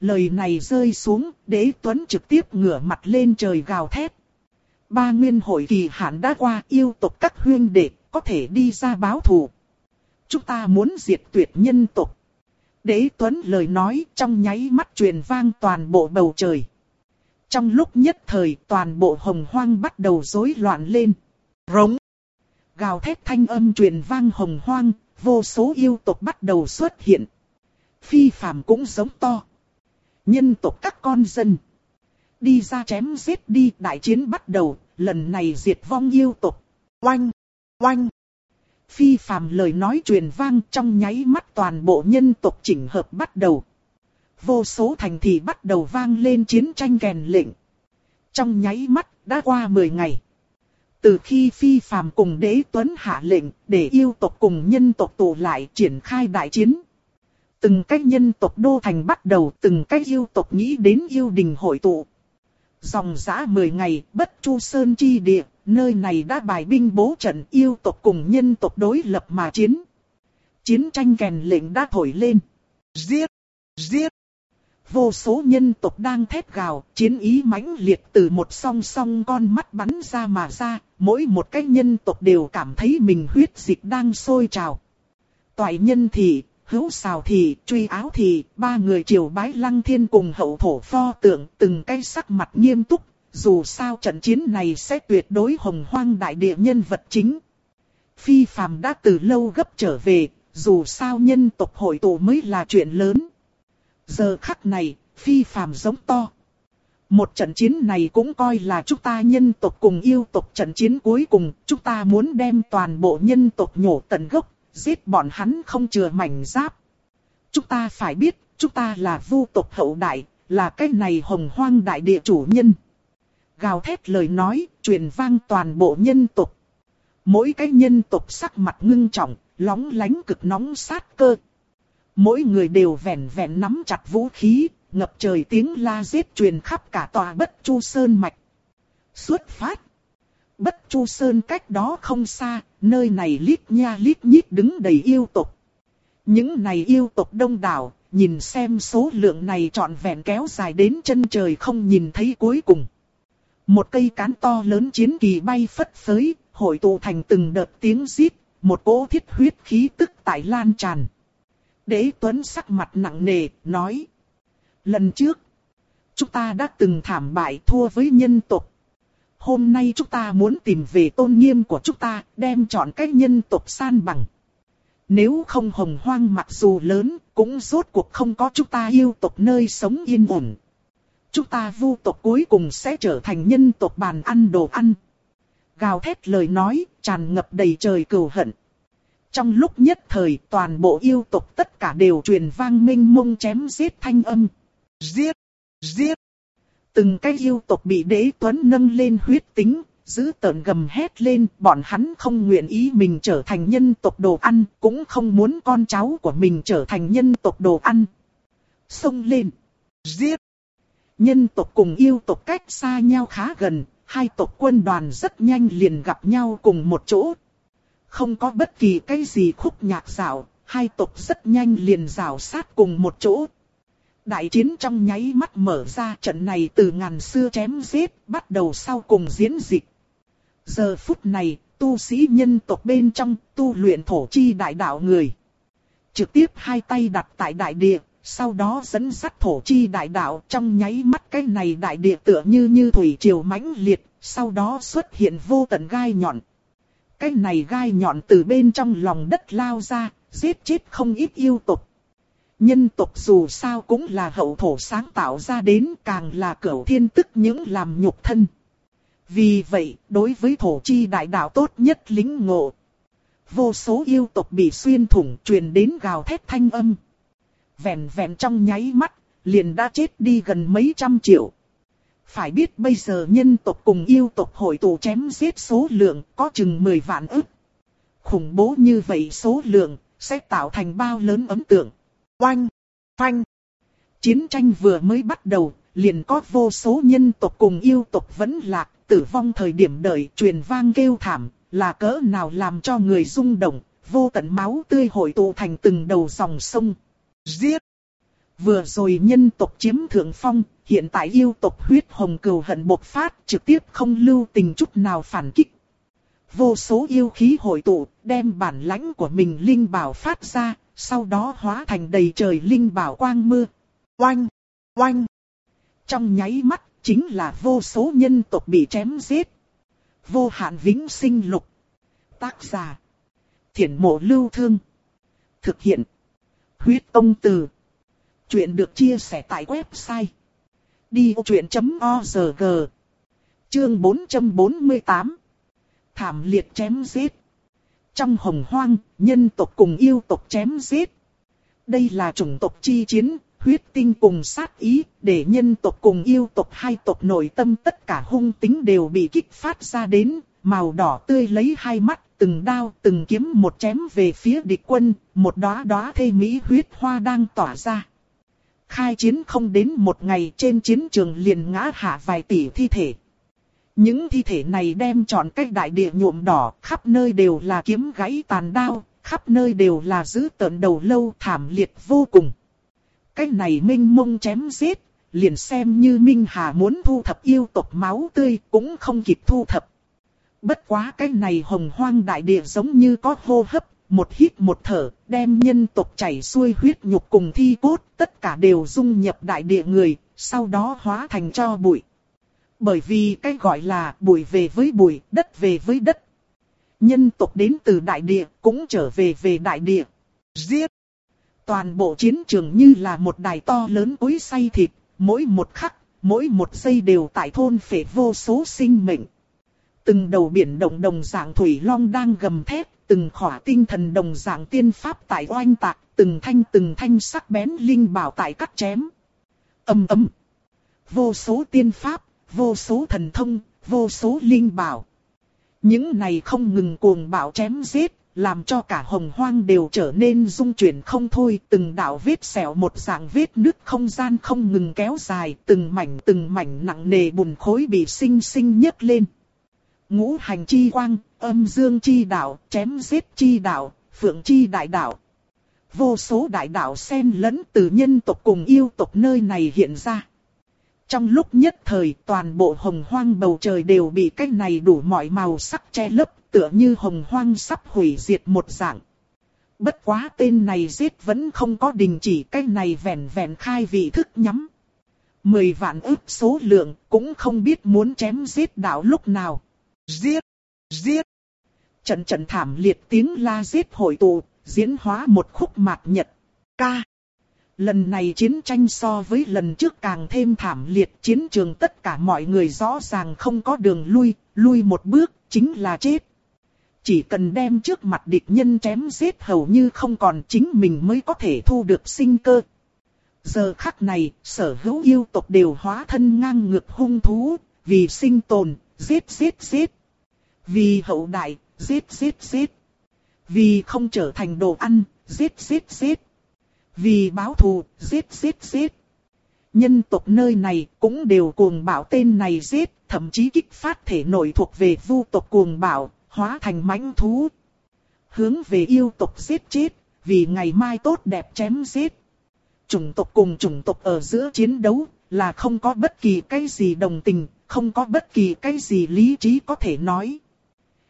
Lời này rơi xuống, đế tuấn trực tiếp ngửa mặt lên trời gào thét. Ba nguyên hội kỳ hạn đã qua yêu tộc các huyên đệ, có thể đi ra báo thù. Chúng ta muốn diệt tuyệt nhân tộc. Đế tuấn lời nói trong nháy mắt truyền vang toàn bộ bầu trời. Trong lúc nhất thời toàn bộ hồng hoang bắt đầu rối loạn lên. Rống. Gào thét thanh âm truyền vang hồng hoang, vô số yêu tộc bắt đầu xuất hiện. Phi phàm cũng giống to. Nhân tộc các con dân. Đi ra chém giết đi đại chiến bắt đầu, lần này diệt vong yêu tộc. Oanh! Oanh! Phi phàm lời nói truyền vang trong nháy mắt toàn bộ nhân tộc chỉnh hợp bắt đầu vô số thành thị bắt đầu vang lên chiến tranh kèn lệnh. Trong nháy mắt, đã qua 10 ngày. Từ khi phi phàm cùng đế tuấn hạ lệnh để yêu tộc cùng nhân tộc tụ lại triển khai đại chiến. Từng cách nhân tộc đô thành bắt đầu từng cách yêu tộc nghĩ đến yêu đình hội tụ. Dòng giã 10 ngày bất chu sơn chi địa, nơi này đã bài binh bố trận yêu tộc cùng nhân tộc đối lập mà chiến. Chiến tranh kèn lệnh đã thổi lên. Giết! Giết! Vô số nhân tộc đang thét gào, chiến ý mãnh liệt từ một song song con mắt bắn ra mà ra, mỗi một cái nhân tộc đều cảm thấy mình huyết dịch đang sôi trào. Toại nhân thì, hữu xào thì, truy áo thì, ba người triều bái lăng thiên cùng hậu thổ pho tượng từng cái sắc mặt nghiêm túc, dù sao trận chiến này sẽ tuyệt đối hồng hoang đại địa nhân vật chính. Phi phàm đã từ lâu gấp trở về, dù sao nhân tộc hội tụ mới là chuyện lớn. Giờ khắc này, phi phàm giống to. Một trận chiến này cũng coi là chúng ta nhân tộc cùng yêu tộc trận chiến cuối cùng, chúng ta muốn đem toàn bộ nhân tộc nhổ tận gốc, giết bọn hắn không chừa mảnh giáp. Chúng ta phải biết, chúng ta là vu tộc hậu đại, là cái này hồng hoang đại địa chủ nhân. Gào thét lời nói, truyền vang toàn bộ nhân tộc. Mỗi cái nhân tộc sắc mặt ngưng trọng, lóng lánh cực nóng sát cơ. Mỗi người đều vẻn vẹn nắm chặt vũ khí, ngập trời tiếng la giết truyền khắp cả tòa bất chu sơn mạch. Xuất phát. Bất chu sơn cách đó không xa, nơi này lít nha lít nhít đứng đầy yêu tộc. Những này yêu tộc đông đảo, nhìn xem số lượng này trọn vẹn kéo dài đến chân trời không nhìn thấy cuối cùng. Một cây cán to lớn chiến kỳ bay phất phới, hội tụ thành từng đợt tiếng rít, một cỗ thiết huyết khí tức tại lan tràn. Đế Tuấn sắc mặt nặng nề, nói. Lần trước, chúng ta đã từng thảm bại thua với nhân tộc. Hôm nay chúng ta muốn tìm về tôn nghiêm của chúng ta, đem chọn cách nhân tộc san bằng. Nếu không hồng hoang mặc dù lớn, cũng rốt cuộc không có chúng ta yêu tộc nơi sống yên ổn. Chúng ta vu tộc cuối cùng sẽ trở thành nhân tộc bàn ăn đồ ăn. Gào thét lời nói, tràn ngập đầy trời cừu hận. Trong lúc nhất thời toàn bộ yêu tộc tất cả đều truyền vang minh mông chém giết thanh âm. Giết! Giết! Từng cái yêu tộc bị đế tuấn nâng lên huyết tính, giữ tợn gầm hét lên, bọn hắn không nguyện ý mình trở thành nhân tộc đồ ăn, cũng không muốn con cháu của mình trở thành nhân tộc đồ ăn. Xông lên! Giết! Nhân tộc cùng yêu tộc cách xa nhau khá gần, hai tộc quân đoàn rất nhanh liền gặp nhau cùng một chỗ, không có bất kỳ cái gì khúc nhạc rào, hai tộc rất nhanh liền rào sát cùng một chỗ. Đại chiến trong nháy mắt mở ra trận này từ ngàn xưa chém giết, bắt đầu sau cùng diễn dịch. Giờ phút này, tu sĩ nhân tộc bên trong tu luyện thổ chi đại đạo người. Trực tiếp hai tay đặt tại đại địa, sau đó dẫn dắt thổ chi đại đạo trong nháy mắt cái này đại địa tựa như như thủy triều mãnh liệt, sau đó xuất hiện vô tận gai nhọn. Cái này gai nhọn từ bên trong lòng đất lao ra, giết chết không ít yêu tộc. Nhân tộc dù sao cũng là hậu thổ sáng tạo ra đến càng là cửu thiên tức những làm nhục thân. Vì vậy, đối với thổ chi đại đạo tốt nhất lính ngộ. Vô số yêu tộc bị xuyên thủng truyền đến gào thét thanh âm. Vẹn vẹn trong nháy mắt, liền đã chết đi gần mấy trăm triệu. Phải biết bây giờ nhân tộc cùng yêu tộc hội tụ chém giết số lượng có chừng 10 vạn ức. Khủng bố như vậy số lượng sẽ tạo thành bao lớn ấn tượng. Oanh! Phanh! Chiến tranh vừa mới bắt đầu, liền có vô số nhân tộc cùng yêu tộc vẫn lạc, tử vong thời điểm đợi truyền vang kêu thảm, là cỡ nào làm cho người rung động, vô tận máu tươi hội tụ thành từng đầu dòng sông. Giết! Vừa rồi nhân tộc chiếm thượng phong, hiện tại yêu tộc huyết hồng cừu hận bộc phát trực tiếp không lưu tình chút nào phản kích. Vô số yêu khí hội tụ, đem bản lãnh của mình linh bảo phát ra, sau đó hóa thành đầy trời linh bảo quang mưa. Oanh! Oanh! Trong nháy mắt, chính là vô số nhân tộc bị chém giết. Vô hạn vĩnh sinh lục. Tác giả. Thiển mộ lưu thương. Thực hiện. Huyết công từ. Chuyện được chia sẻ tại website Đi truyện.org Chương 448 Thảm liệt chém giết trong hồng hoang, nhân tộc cùng yêu tộc chém giết. Đây là chủng tộc chi chiến, huyết tinh cùng sát ý, để nhân tộc cùng yêu tộc hai tộc nội tâm tất cả hung tính đều bị kích phát ra đến, màu đỏ tươi lấy hai mắt, từng đao, từng kiếm một chém về phía địch quân, một đóa đóa thê mỹ huyết hoa đang tỏa ra. Khai chiến không đến một ngày trên chiến trường liền ngã hạ vài tỷ thi thể. Những thi thể này đem trọn cách đại địa nhuộm đỏ, khắp nơi đều là kiếm gãy tàn đao, khắp nơi đều là giữ tợn đầu lâu thảm liệt vô cùng. Cách này minh mông chém giết, liền xem như Minh Hà muốn thu thập yêu tộc máu tươi cũng không kịp thu thập. Bất quá cái này hồng hoang đại địa giống như có hô hấp, một hít một thở, đem nhân tộc chảy xuôi huyết nhục cùng thi cốt, tất cả đều dung nhập đại địa người, sau đó hóa thành cho bụi. Bởi vì cái gọi là bụi về với bụi, đất về với đất. Nhân tộc đến từ đại địa cũng trở về về đại địa. Giết! Toàn bộ chiến trường như là một đài to lớn cối say thịt, mỗi một khắc, mỗi một giây đều tại thôn phệ vô số sinh mệnh. Từng đầu biển động đồng dạng thủy long đang gầm thét, từng khỏa tinh thần đồng dạng tiên pháp tại oanh tạc, từng thanh từng thanh sắc bén linh bảo tại cắt chém. Âm ầm, Vô số tiên pháp, vô số thần thông, vô số linh bảo. Những này không ngừng cuồng bạo chém giết, làm cho cả hồng hoang đều trở nên dung chuyển không thôi, từng đạo vết sẹo một dạng vết nứt không gian không ngừng kéo dài, từng mảnh từng mảnh nặng nề bùn khối bị sinh sinh nhấc lên. Ngũ hành chi quang, âm dương chi đạo, chém giết chi đạo, phượng chi đại đạo. Vô số đại đạo xen lẫn từ nhân tộc cùng yêu tộc nơi này hiện ra. Trong lúc nhất thời toàn bộ hồng hoang bầu trời đều bị cái này đủ mọi màu sắc che lấp, tựa như hồng hoang sắp hủy diệt một dạng. Bất quá tên này giết vẫn không có đình chỉ cái này vẹn vẹn khai vị thức nhắm. Mười vạn ức số lượng cũng không biết muốn chém giết đạo lúc nào. Giết! Giết! Trận trận thảm liệt tiếng la giết hội tụ, diễn hóa một khúc mạc nhật. Ca! Lần này chiến tranh so với lần trước càng thêm thảm liệt chiến trường tất cả mọi người rõ ràng không có đường lui, lui một bước chính là chết. Chỉ cần đem trước mặt địch nhân chém giết hầu như không còn chính mình mới có thể thu được sinh cơ. Giờ khắc này, sở hữu yêu tộc đều hóa thân ngang ngược hung thú, vì sinh tồn, giết giết giết. Vì hậu đại, giết giết giết. Vì không trở thành đồ ăn, giết giết giết. Vì báo thù, giết giết giết. Nhân tộc nơi này cũng đều cuồng bạo tên này giết, thậm chí kích phát thể nội thuộc về vu tộc cuồng bạo hóa thành mãnh thú. Hướng về yêu tộc giết chết, vì ngày mai tốt đẹp chém giết. Chủng tộc cùng chủng tộc ở giữa chiến đấu, là không có bất kỳ cái gì đồng tình, không có bất kỳ cái gì lý trí có thể nói.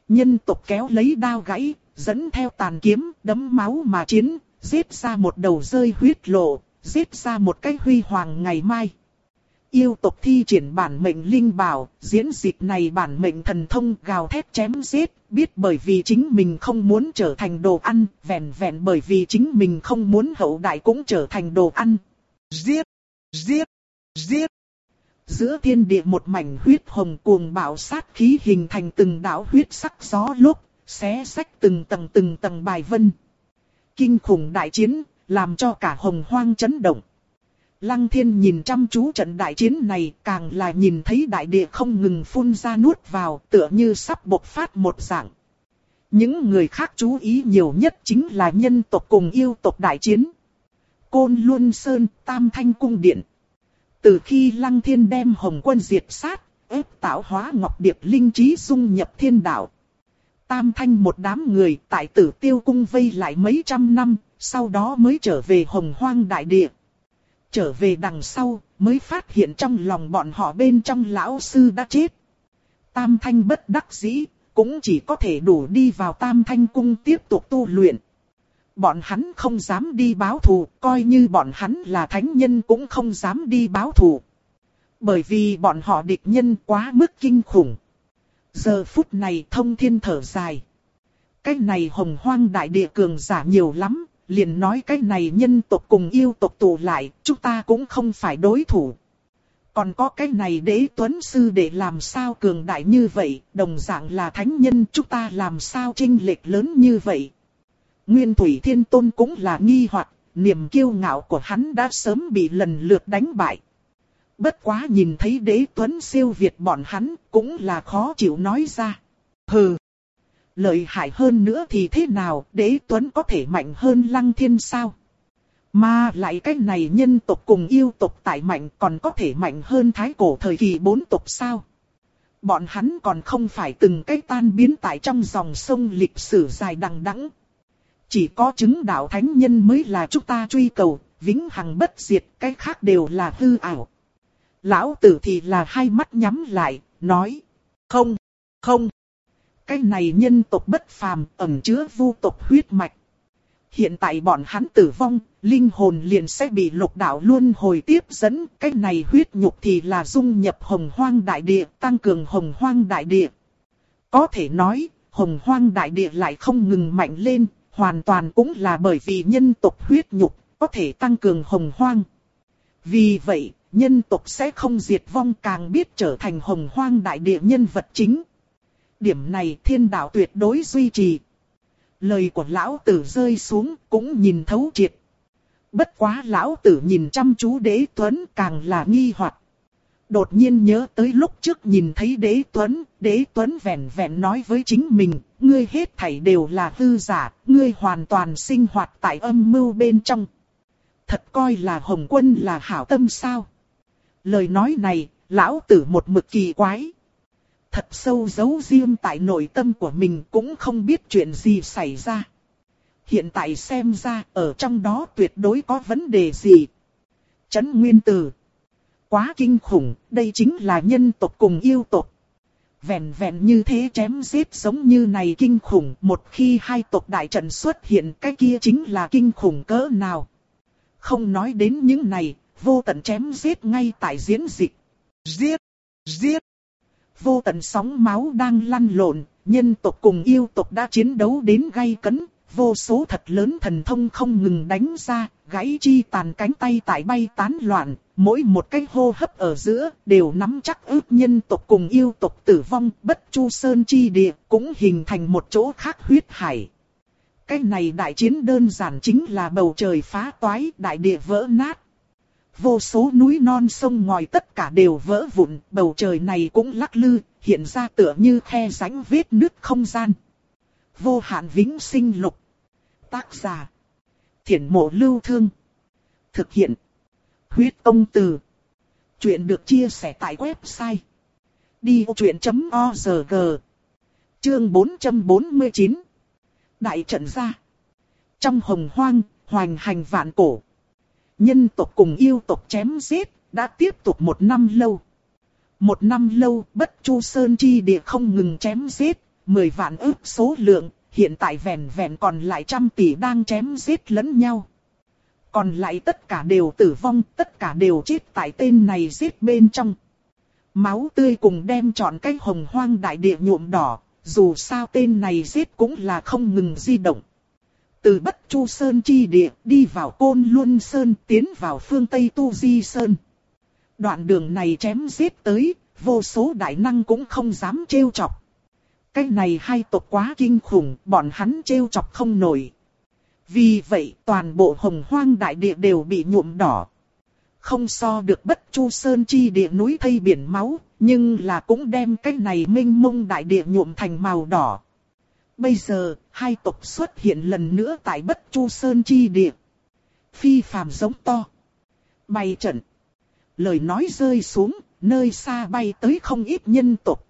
Nhân tộc kéo lấy đao gãy, dẫn theo tàn kiếm, đấm máu mà chiến, giết ra một đầu rơi huyết lộ, giết ra một cái huy hoàng ngày mai. Yêu tộc thi triển bản mệnh linh bảo, diễn dịch này bản mệnh thần thông gào thét chém giết, biết bởi vì chính mình không muốn trở thành đồ ăn, vẹn vẹn bởi vì chính mình không muốn hậu đại cũng trở thành đồ ăn. Giết! Giết! Giết! Giữa thiên địa một mảnh huyết hồng cuồng bạo sát khí hình thành từng đạo huyết sắc gió lúc, xé sách từng tầng từng tầng bài vân. Kinh khủng đại chiến, làm cho cả hồng hoang chấn động. Lăng thiên nhìn chăm chú trận đại chiến này càng là nhìn thấy đại địa không ngừng phun ra nuốt vào tựa như sắp bộc phát một dạng. Những người khác chú ý nhiều nhất chính là nhân tộc cùng yêu tộc đại chiến. Côn Luân Sơn, Tam Thanh Cung Điện. Từ khi Lăng Thiên đem Hồng Quân diệt sát, ép tạo hóa Ngọc Điệp Linh Trí dung nhập thiên đạo. Tam Thanh một đám người tại tử tiêu cung vây lại mấy trăm năm, sau đó mới trở về Hồng Hoang Đại Địa trở về đằng sau, mới phát hiện trong lòng bọn họ bên trong lão sư đã chết. Tam thanh bất đắc dĩ, cũng chỉ có thể đủ đi vào tam thanh cung tiếp tục tu luyện. Bọn hắn không dám đi báo thù, coi như bọn hắn là thánh nhân cũng không dám đi báo thù. Bởi vì bọn họ địch nhân quá mức kinh khủng. Giờ phút này thông thiên thở dài. Cái này hồng hoang đại địa cường giả nhiều lắm, liền nói cái này nhân tộc cùng yêu tộc tụ lại, chúng ta cũng không phải đối thủ. Còn có cái này đế tuấn sư để làm sao cường đại như vậy, đồng dạng là thánh nhân chúng ta làm sao trinh lệch lớn như vậy. Nguyên Thủy Thiên Tôn cũng là nghi hoặc, niềm kiêu ngạo của hắn đã sớm bị lần lượt đánh bại. Bất quá nhìn thấy đế tuấn siêu việt bọn hắn, cũng là khó chịu nói ra. Hừ. Lợi hại hơn nữa thì thế nào, đế tuấn có thể mạnh hơn lăng thiên sao? Mà lại cái này nhân tộc cùng yêu tộc tại mạnh còn có thể mạnh hơn thái cổ thời kỳ bốn tộc sao? Bọn hắn còn không phải từng cái tan biến tại trong dòng sông lịch sử dài đằng đẵng. Chỉ có chứng đạo thánh nhân mới là chúng ta truy cầu, vĩnh hằng bất diệt, cái khác đều là hư ảo. Lão tử thì là hai mắt nhắm lại, nói, không, không. Cái này nhân tộc bất phàm, ẩn chứa vu tộc huyết mạch. Hiện tại bọn hắn tử vong, linh hồn liền sẽ bị lục đạo luôn hồi tiếp dẫn. Cái này huyết nhục thì là dung nhập hồng hoang đại địa, tăng cường hồng hoang đại địa. Có thể nói, hồng hoang đại địa lại không ngừng mạnh lên, hoàn toàn cũng là bởi vì nhân tộc huyết nhục, có thể tăng cường hồng hoang. Vì vậy, nhân tộc sẽ không diệt vong càng biết trở thành hồng hoang đại địa nhân vật chính. Điểm này thiên đạo tuyệt đối duy trì. Lời của lão tử rơi xuống cũng nhìn thấu triệt. Bất quá lão tử nhìn chăm chú đế tuấn càng là nghi hoặc. Đột nhiên nhớ tới lúc trước nhìn thấy đế tuấn, đế tuấn vẹn vẹn nói với chính mình, ngươi hết thảy đều là hư giả, ngươi hoàn toàn sinh hoạt tại âm mưu bên trong. Thật coi là hồng quân là hảo tâm sao? Lời nói này, lão tử một mực kỳ quái thật sâu giấu riêng tại nội tâm của mình cũng không biết chuyện gì xảy ra. Hiện tại xem ra ở trong đó tuyệt đối có vấn đề gì. Chấn Nguyên Tử. Quá kinh khủng, đây chính là nhân tộc cùng yêu tộc. Vẹn vẹn như thế chém giết giống như này kinh khủng, một khi hai tộc đại trận xuất hiện cái kia chính là kinh khủng cỡ nào. Không nói đến những này, vô tận chém giết ngay tại diễn dịch. Giết! Giết! vô tận sóng máu đang lăn lộn, nhân tộc cùng yêu tộc đã chiến đấu đến gay cấn, vô số thật lớn thần thông không ngừng đánh ra, gãy chi tàn cánh tay tại bay tán loạn, mỗi một cái hô hấp ở giữa đều nắm chắc ước nhân tộc cùng yêu tộc tử vong, bất chu sơn chi địa, cũng hình thành một chỗ khác huyết hải. Cái này đại chiến đơn giản chính là bầu trời phá toái, đại địa vỡ nát vô số núi non sông ngòi tất cả đều vỡ vụn, bầu trời này cũng lắc lư, hiện ra tựa như khe rãnh vết nứt không gian. Vô hạn vĩnh sinh lục. Tác giả. Thiển mộ lưu thương. Thực hiện. Huyết ông từ. Chuyện được chia sẻ tại website. Đi chuyện.org Chương 449 Đại trận ra Trong hồng hoang, hoành hành vạn cổ nhân tộc cùng yêu tộc chém giết, đã tiếp tục một năm lâu. Một năm lâu, bất chu sơn chi địa không ngừng chém giết, mười vạn ước số lượng, hiện tại vẹn vẹn còn lại trăm tỷ đang chém giết lẫn nhau. Còn lại tất cả đều tử vong, tất cả đều chết tại tên này giết bên trong. Máu tươi cùng đem trọn cái hồng hoang đại địa nhuộm đỏ, dù sao tên này giết cũng là không ngừng di động. Từ Bất Chu Sơn chi địa đi vào Côn Luân Sơn tiến vào phương Tây Tu Di Sơn. Đoạn đường này chém giết tới, vô số đại năng cũng không dám trêu chọc. Cái này hai tộc quá kinh khủng, bọn hắn trêu chọc không nổi. Vì vậy toàn bộ hồng hoang đại địa đều bị nhuộm đỏ. Không so được bất chu sơn chi địa núi thây biển máu, nhưng là cũng đem cái này minh mông đại địa nhuộm thành màu đỏ. Bây giờ, hai tộc xuất hiện lần nữa tại Bất Chu Sơn chi địa. Phi phàm giống to. Bay trận. Lời nói rơi xuống, nơi xa bay tới không ít nhân tộc.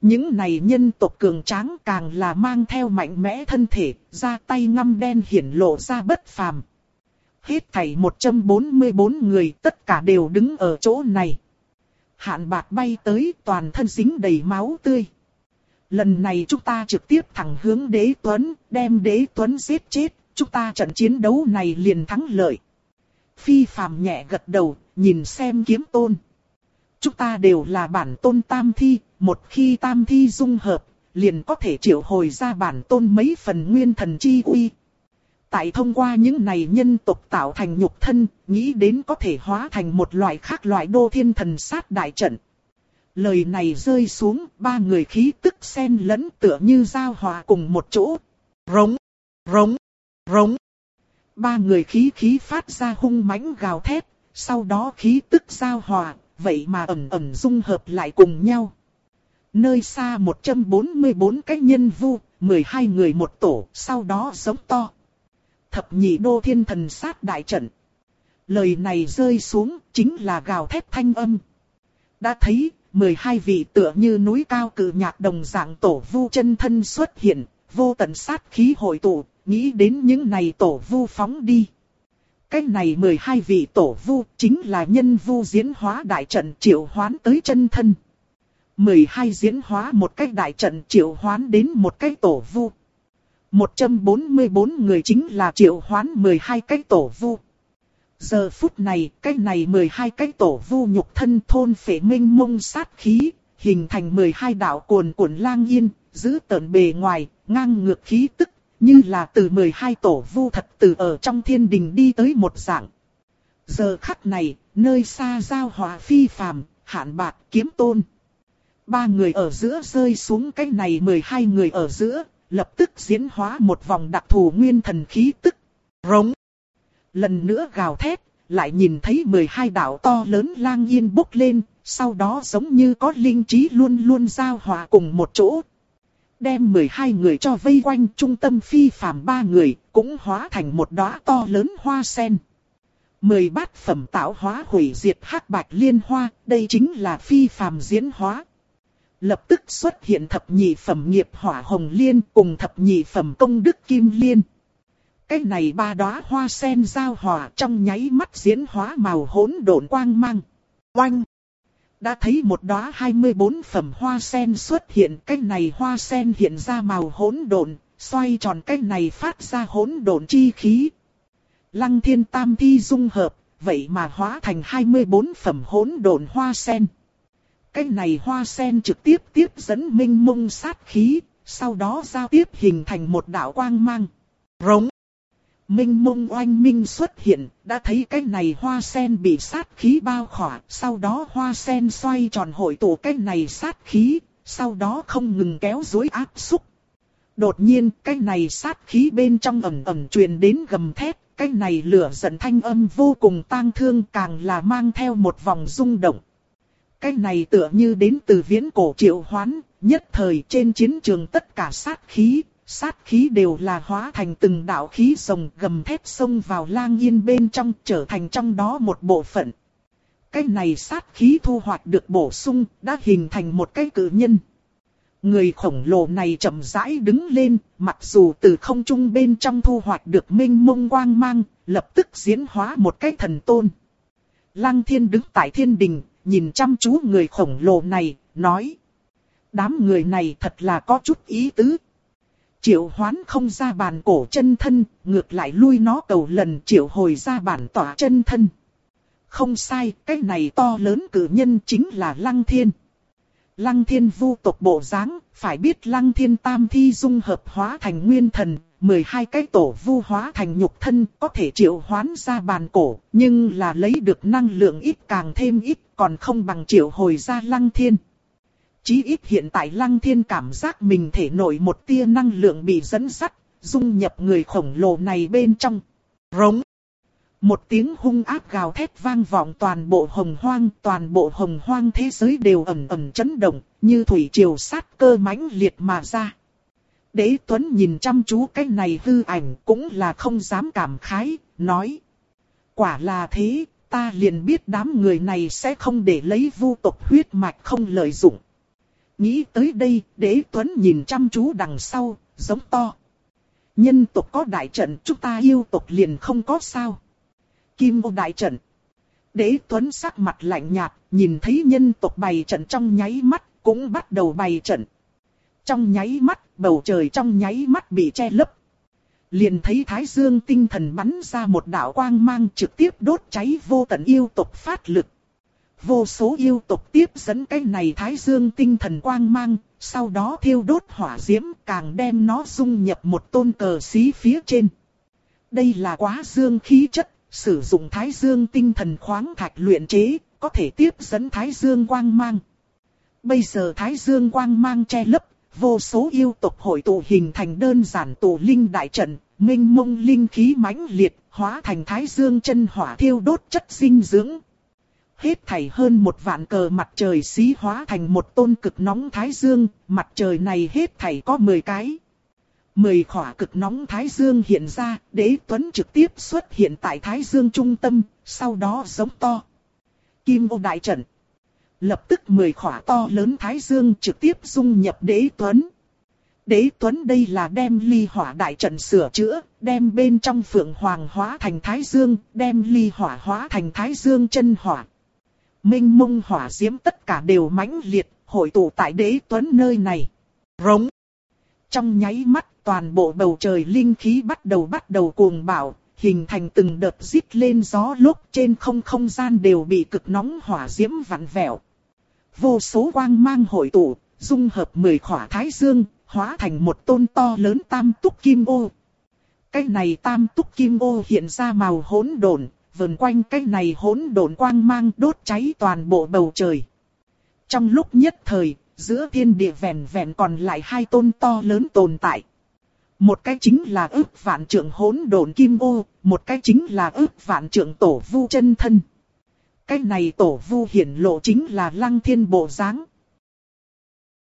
Những này nhân tộc cường tráng càng là mang theo mạnh mẽ thân thể, ra tay ngăm đen hiển lộ ra bất phàm. Hết thảy 144 người tất cả đều đứng ở chỗ này. Hạn bạc bay tới toàn thân dính đầy máu tươi. Lần này chúng ta trực tiếp thẳng hướng đế tuấn, đem đế tuấn giết chết, chúng ta trận chiến đấu này liền thắng lợi. Phi phàm nhẹ gật đầu, nhìn xem kiếm tôn. Chúng ta đều là bản tôn tam thi, một khi tam thi dung hợp, liền có thể triệu hồi ra bản tôn mấy phần nguyên thần chi uy. Tại thông qua những này nhân tộc tạo thành nhục thân, nghĩ đến có thể hóa thành một loại khác loại đô thiên thần sát đại trận. Lời này rơi xuống, ba người khí tức xen lẫn tựa như giao hòa cùng một chỗ. Rống, rống, rống. Ba người khí khí phát ra hung mãnh gào thét, sau đó khí tức giao hòa, vậy mà ẩm ẩm dung hợp lại cùng nhau. Nơi xa 144 cái nhân vu, 12 người một tổ, sau đó giống to. Thập nhị đô thiên thần sát đại trận. Lời này rơi xuống, chính là gào thét thanh âm. Đã thấy, 12 vị tựa như núi cao cử nhạc đồng dạng tổ vu chân thân xuất hiện, vô tận sát khí hội tụ, nghĩ đến những này tổ vu phóng đi. Cái này 12 vị tổ vu chính là nhân vu diễn hóa đại trận triệu hoán tới chân thân. 12 diễn hóa một cách đại trận triệu hoán đến một cái tổ vu. 144 người chính là triệu hoán 12 cái tổ vu. Giờ phút này, cái này 12 cái tổ vu nhục thân thôn phệ minh mông sát khí, hình thành 12 đạo cuồn cuộn lang yên, giữ tợn bề ngoài, ngang ngược khí tức, như là từ 12 tổ vu thật từ ở trong thiên đình đi tới một dạng. Giờ khắc này, nơi xa giao hòa phi phàm, hạn bạc kiếm tôn. Ba người ở giữa rơi xuống cái này 12 người ở giữa, lập tức diễn hóa một vòng đặc thù nguyên thần khí tức. Rống. Lần nữa gào thét, lại nhìn thấy 12 đạo to lớn lang yên bốc lên, sau đó giống như có linh trí luôn luôn giao hòa cùng một chỗ. Đem 12 người cho vây quanh trung tâm phi phàm ba người, cũng hóa thành một đóa to lớn hoa sen. Mười bát phẩm tạo hóa hủy diệt hắc bạch liên hoa, đây chính là phi phàm diễn hóa. Lập tức xuất hiện thập nhị phẩm nghiệp hỏa hồng liên cùng thập nhị phẩm công đức kim liên. Cái này ba đóa hoa sen giao hòa trong nháy mắt diễn hóa màu hỗn độn quang mang. Oanh! Đã thấy một đóa 24 phẩm hoa sen xuất hiện, cái này hoa sen hiện ra màu hỗn độn, xoay tròn cái này phát ra hỗn độn chi khí. Lăng thiên tam thi dung hợp, vậy mà hóa thành 24 phẩm hỗn độn hoa sen. Cái này hoa sen trực tiếp tiếp dẫn minh mông sát khí, sau đó giao tiếp hình thành một đạo quang mang. Rống. Minh mông oanh minh xuất hiện, đã thấy cái này hoa sen bị sát khí bao khỏa, sau đó hoa sen xoay tròn hội tụ cái này sát khí, sau đó không ngừng kéo dối áp xúc. Đột nhiên, cái này sát khí bên trong ầm ầm truyền đến gầm thét, cái này lửa giận thanh âm vô cùng tang thương càng là mang theo một vòng rung động. Cái này tựa như đến từ viễn cổ triệu hoán, nhất thời trên chiến trường tất cả sát khí, sát khí đều là hóa thành từng đạo khí rồng gầm thép xông vào lang yên bên trong trở thành trong đó một bộ phận. Cái này sát khí thu hoạch được bổ sung đã hình thành một cái cử nhân. Người khổng lồ này chậm rãi đứng lên, mặc dù từ không trung bên trong thu hoạch được minh mông quang mang, lập tức diễn hóa một cái thần tôn. Lăng thiên đứng tại thiên đình, nhìn chăm chú người khổng lồ này, nói. Đám người này thật là có chút ý tứ. Triệu hoán không ra bàn cổ chân thân, ngược lại lui nó cầu lần triệu hồi ra bản tỏa chân thân. Không sai, cái này to lớn cử nhân chính là Lăng Thiên. Lăng Thiên vu tộc bộ dáng, phải biết Lăng Thiên tam thi dung hợp hóa thành nguyên thần, 12 cái tổ vu hóa thành nhục thân có thể triệu hoán ra bàn cổ, nhưng là lấy được năng lượng ít càng thêm ít còn không bằng triệu hồi ra lăng thiên. Chí ít hiện tại lăng thiên cảm giác mình thể nổi một tia năng lượng bị dẫn sắt, dung nhập người khổng lồ này bên trong. Rống. Một tiếng hung áp gào thét vang vọng toàn bộ hồng hoang, toàn bộ hồng hoang thế giới đều ẩm ẩm chấn động, như thủy triều sát cơ mãnh liệt mà ra. Đế Tuấn nhìn chăm chú cái này hư ảnh cũng là không dám cảm khái, nói. Quả là thế, ta liền biết đám người này sẽ không để lấy vu tộc huyết mạch không lợi dụng. Nghĩ tới đây, đế Tuấn nhìn chăm chú đằng sau, giống to. Nhân tộc có đại trận, chúng ta yêu tộc liền không có sao. Kim ô đại trận. Đế Tuấn sắc mặt lạnh nhạt, nhìn thấy nhân tộc bày trận trong nháy mắt, cũng bắt đầu bày trận. Trong nháy mắt, bầu trời trong nháy mắt bị che lấp. Liền thấy Thái Dương tinh thần bắn ra một đạo quang mang trực tiếp đốt cháy vô tận yêu tộc phát lực. Vô số yêu tộc tiếp dẫn cái này Thái Dương tinh thần quang mang, sau đó thiêu đốt hỏa diễm càng đem nó dung nhập một tôn cờ xí phía trên. Đây là quá dương khí chất, sử dụng Thái Dương tinh thần khoáng thạch luyện chế, có thể tiếp dẫn Thái Dương quang mang. Bây giờ Thái Dương quang mang che lấp vô số yêu tộc hội tụ hình thành đơn giản tụ linh đại trận, minh mông linh khí mãnh liệt, hóa thành thái dương chân hỏa thiêu đốt chất dinh dưỡng hết thảy hơn một vạn cờ mặt trời xí hóa thành một tôn cực nóng thái dương, mặt trời này hết thảy có 10 cái. Mười khỏa cực nóng Thái Dương hiện ra, đế tuấn trực tiếp xuất hiện tại Thái Dương trung tâm, sau đó giống to. Kim ô đại trận. Lập tức mười khỏa to lớn Thái Dương trực tiếp dung nhập đế tuấn. Đế tuấn đây là đem ly hỏa đại trận sửa chữa, đem bên trong phượng hoàng hóa thành Thái Dương, đem ly hỏa hóa thành Thái Dương chân hỏa. Minh mông hỏa diễm tất cả đều mãnh liệt, hội tụ tại đế tuấn nơi này. Rống. Trong nháy mắt toàn bộ bầu trời linh khí bắt đầu bắt đầu cuồng bạo, hình thành từng đợt rít lên gió lúc trên không không gian đều bị cực nóng hỏa diễm vặn vẹo. Vô số quang mang hội tụ, dung hợp mười khỏa thái dương, hóa thành một tôn to lớn tam túc kim ô. Cái này tam túc kim ô hiện ra màu hỗn độn, vần quanh cái này hỗn độn quang mang đốt cháy toàn bộ bầu trời. Trong lúc nhất thời, giữa thiên địa vẹn vẹn còn lại hai tôn to lớn tồn tại. Một cái chính là ước vạn trưởng hỗn độn kim ô, một cái chính là ước vạn trưởng tổ vu chân thân. Cái này tổ vu hiển lộ chính là lăng thiên bộ dáng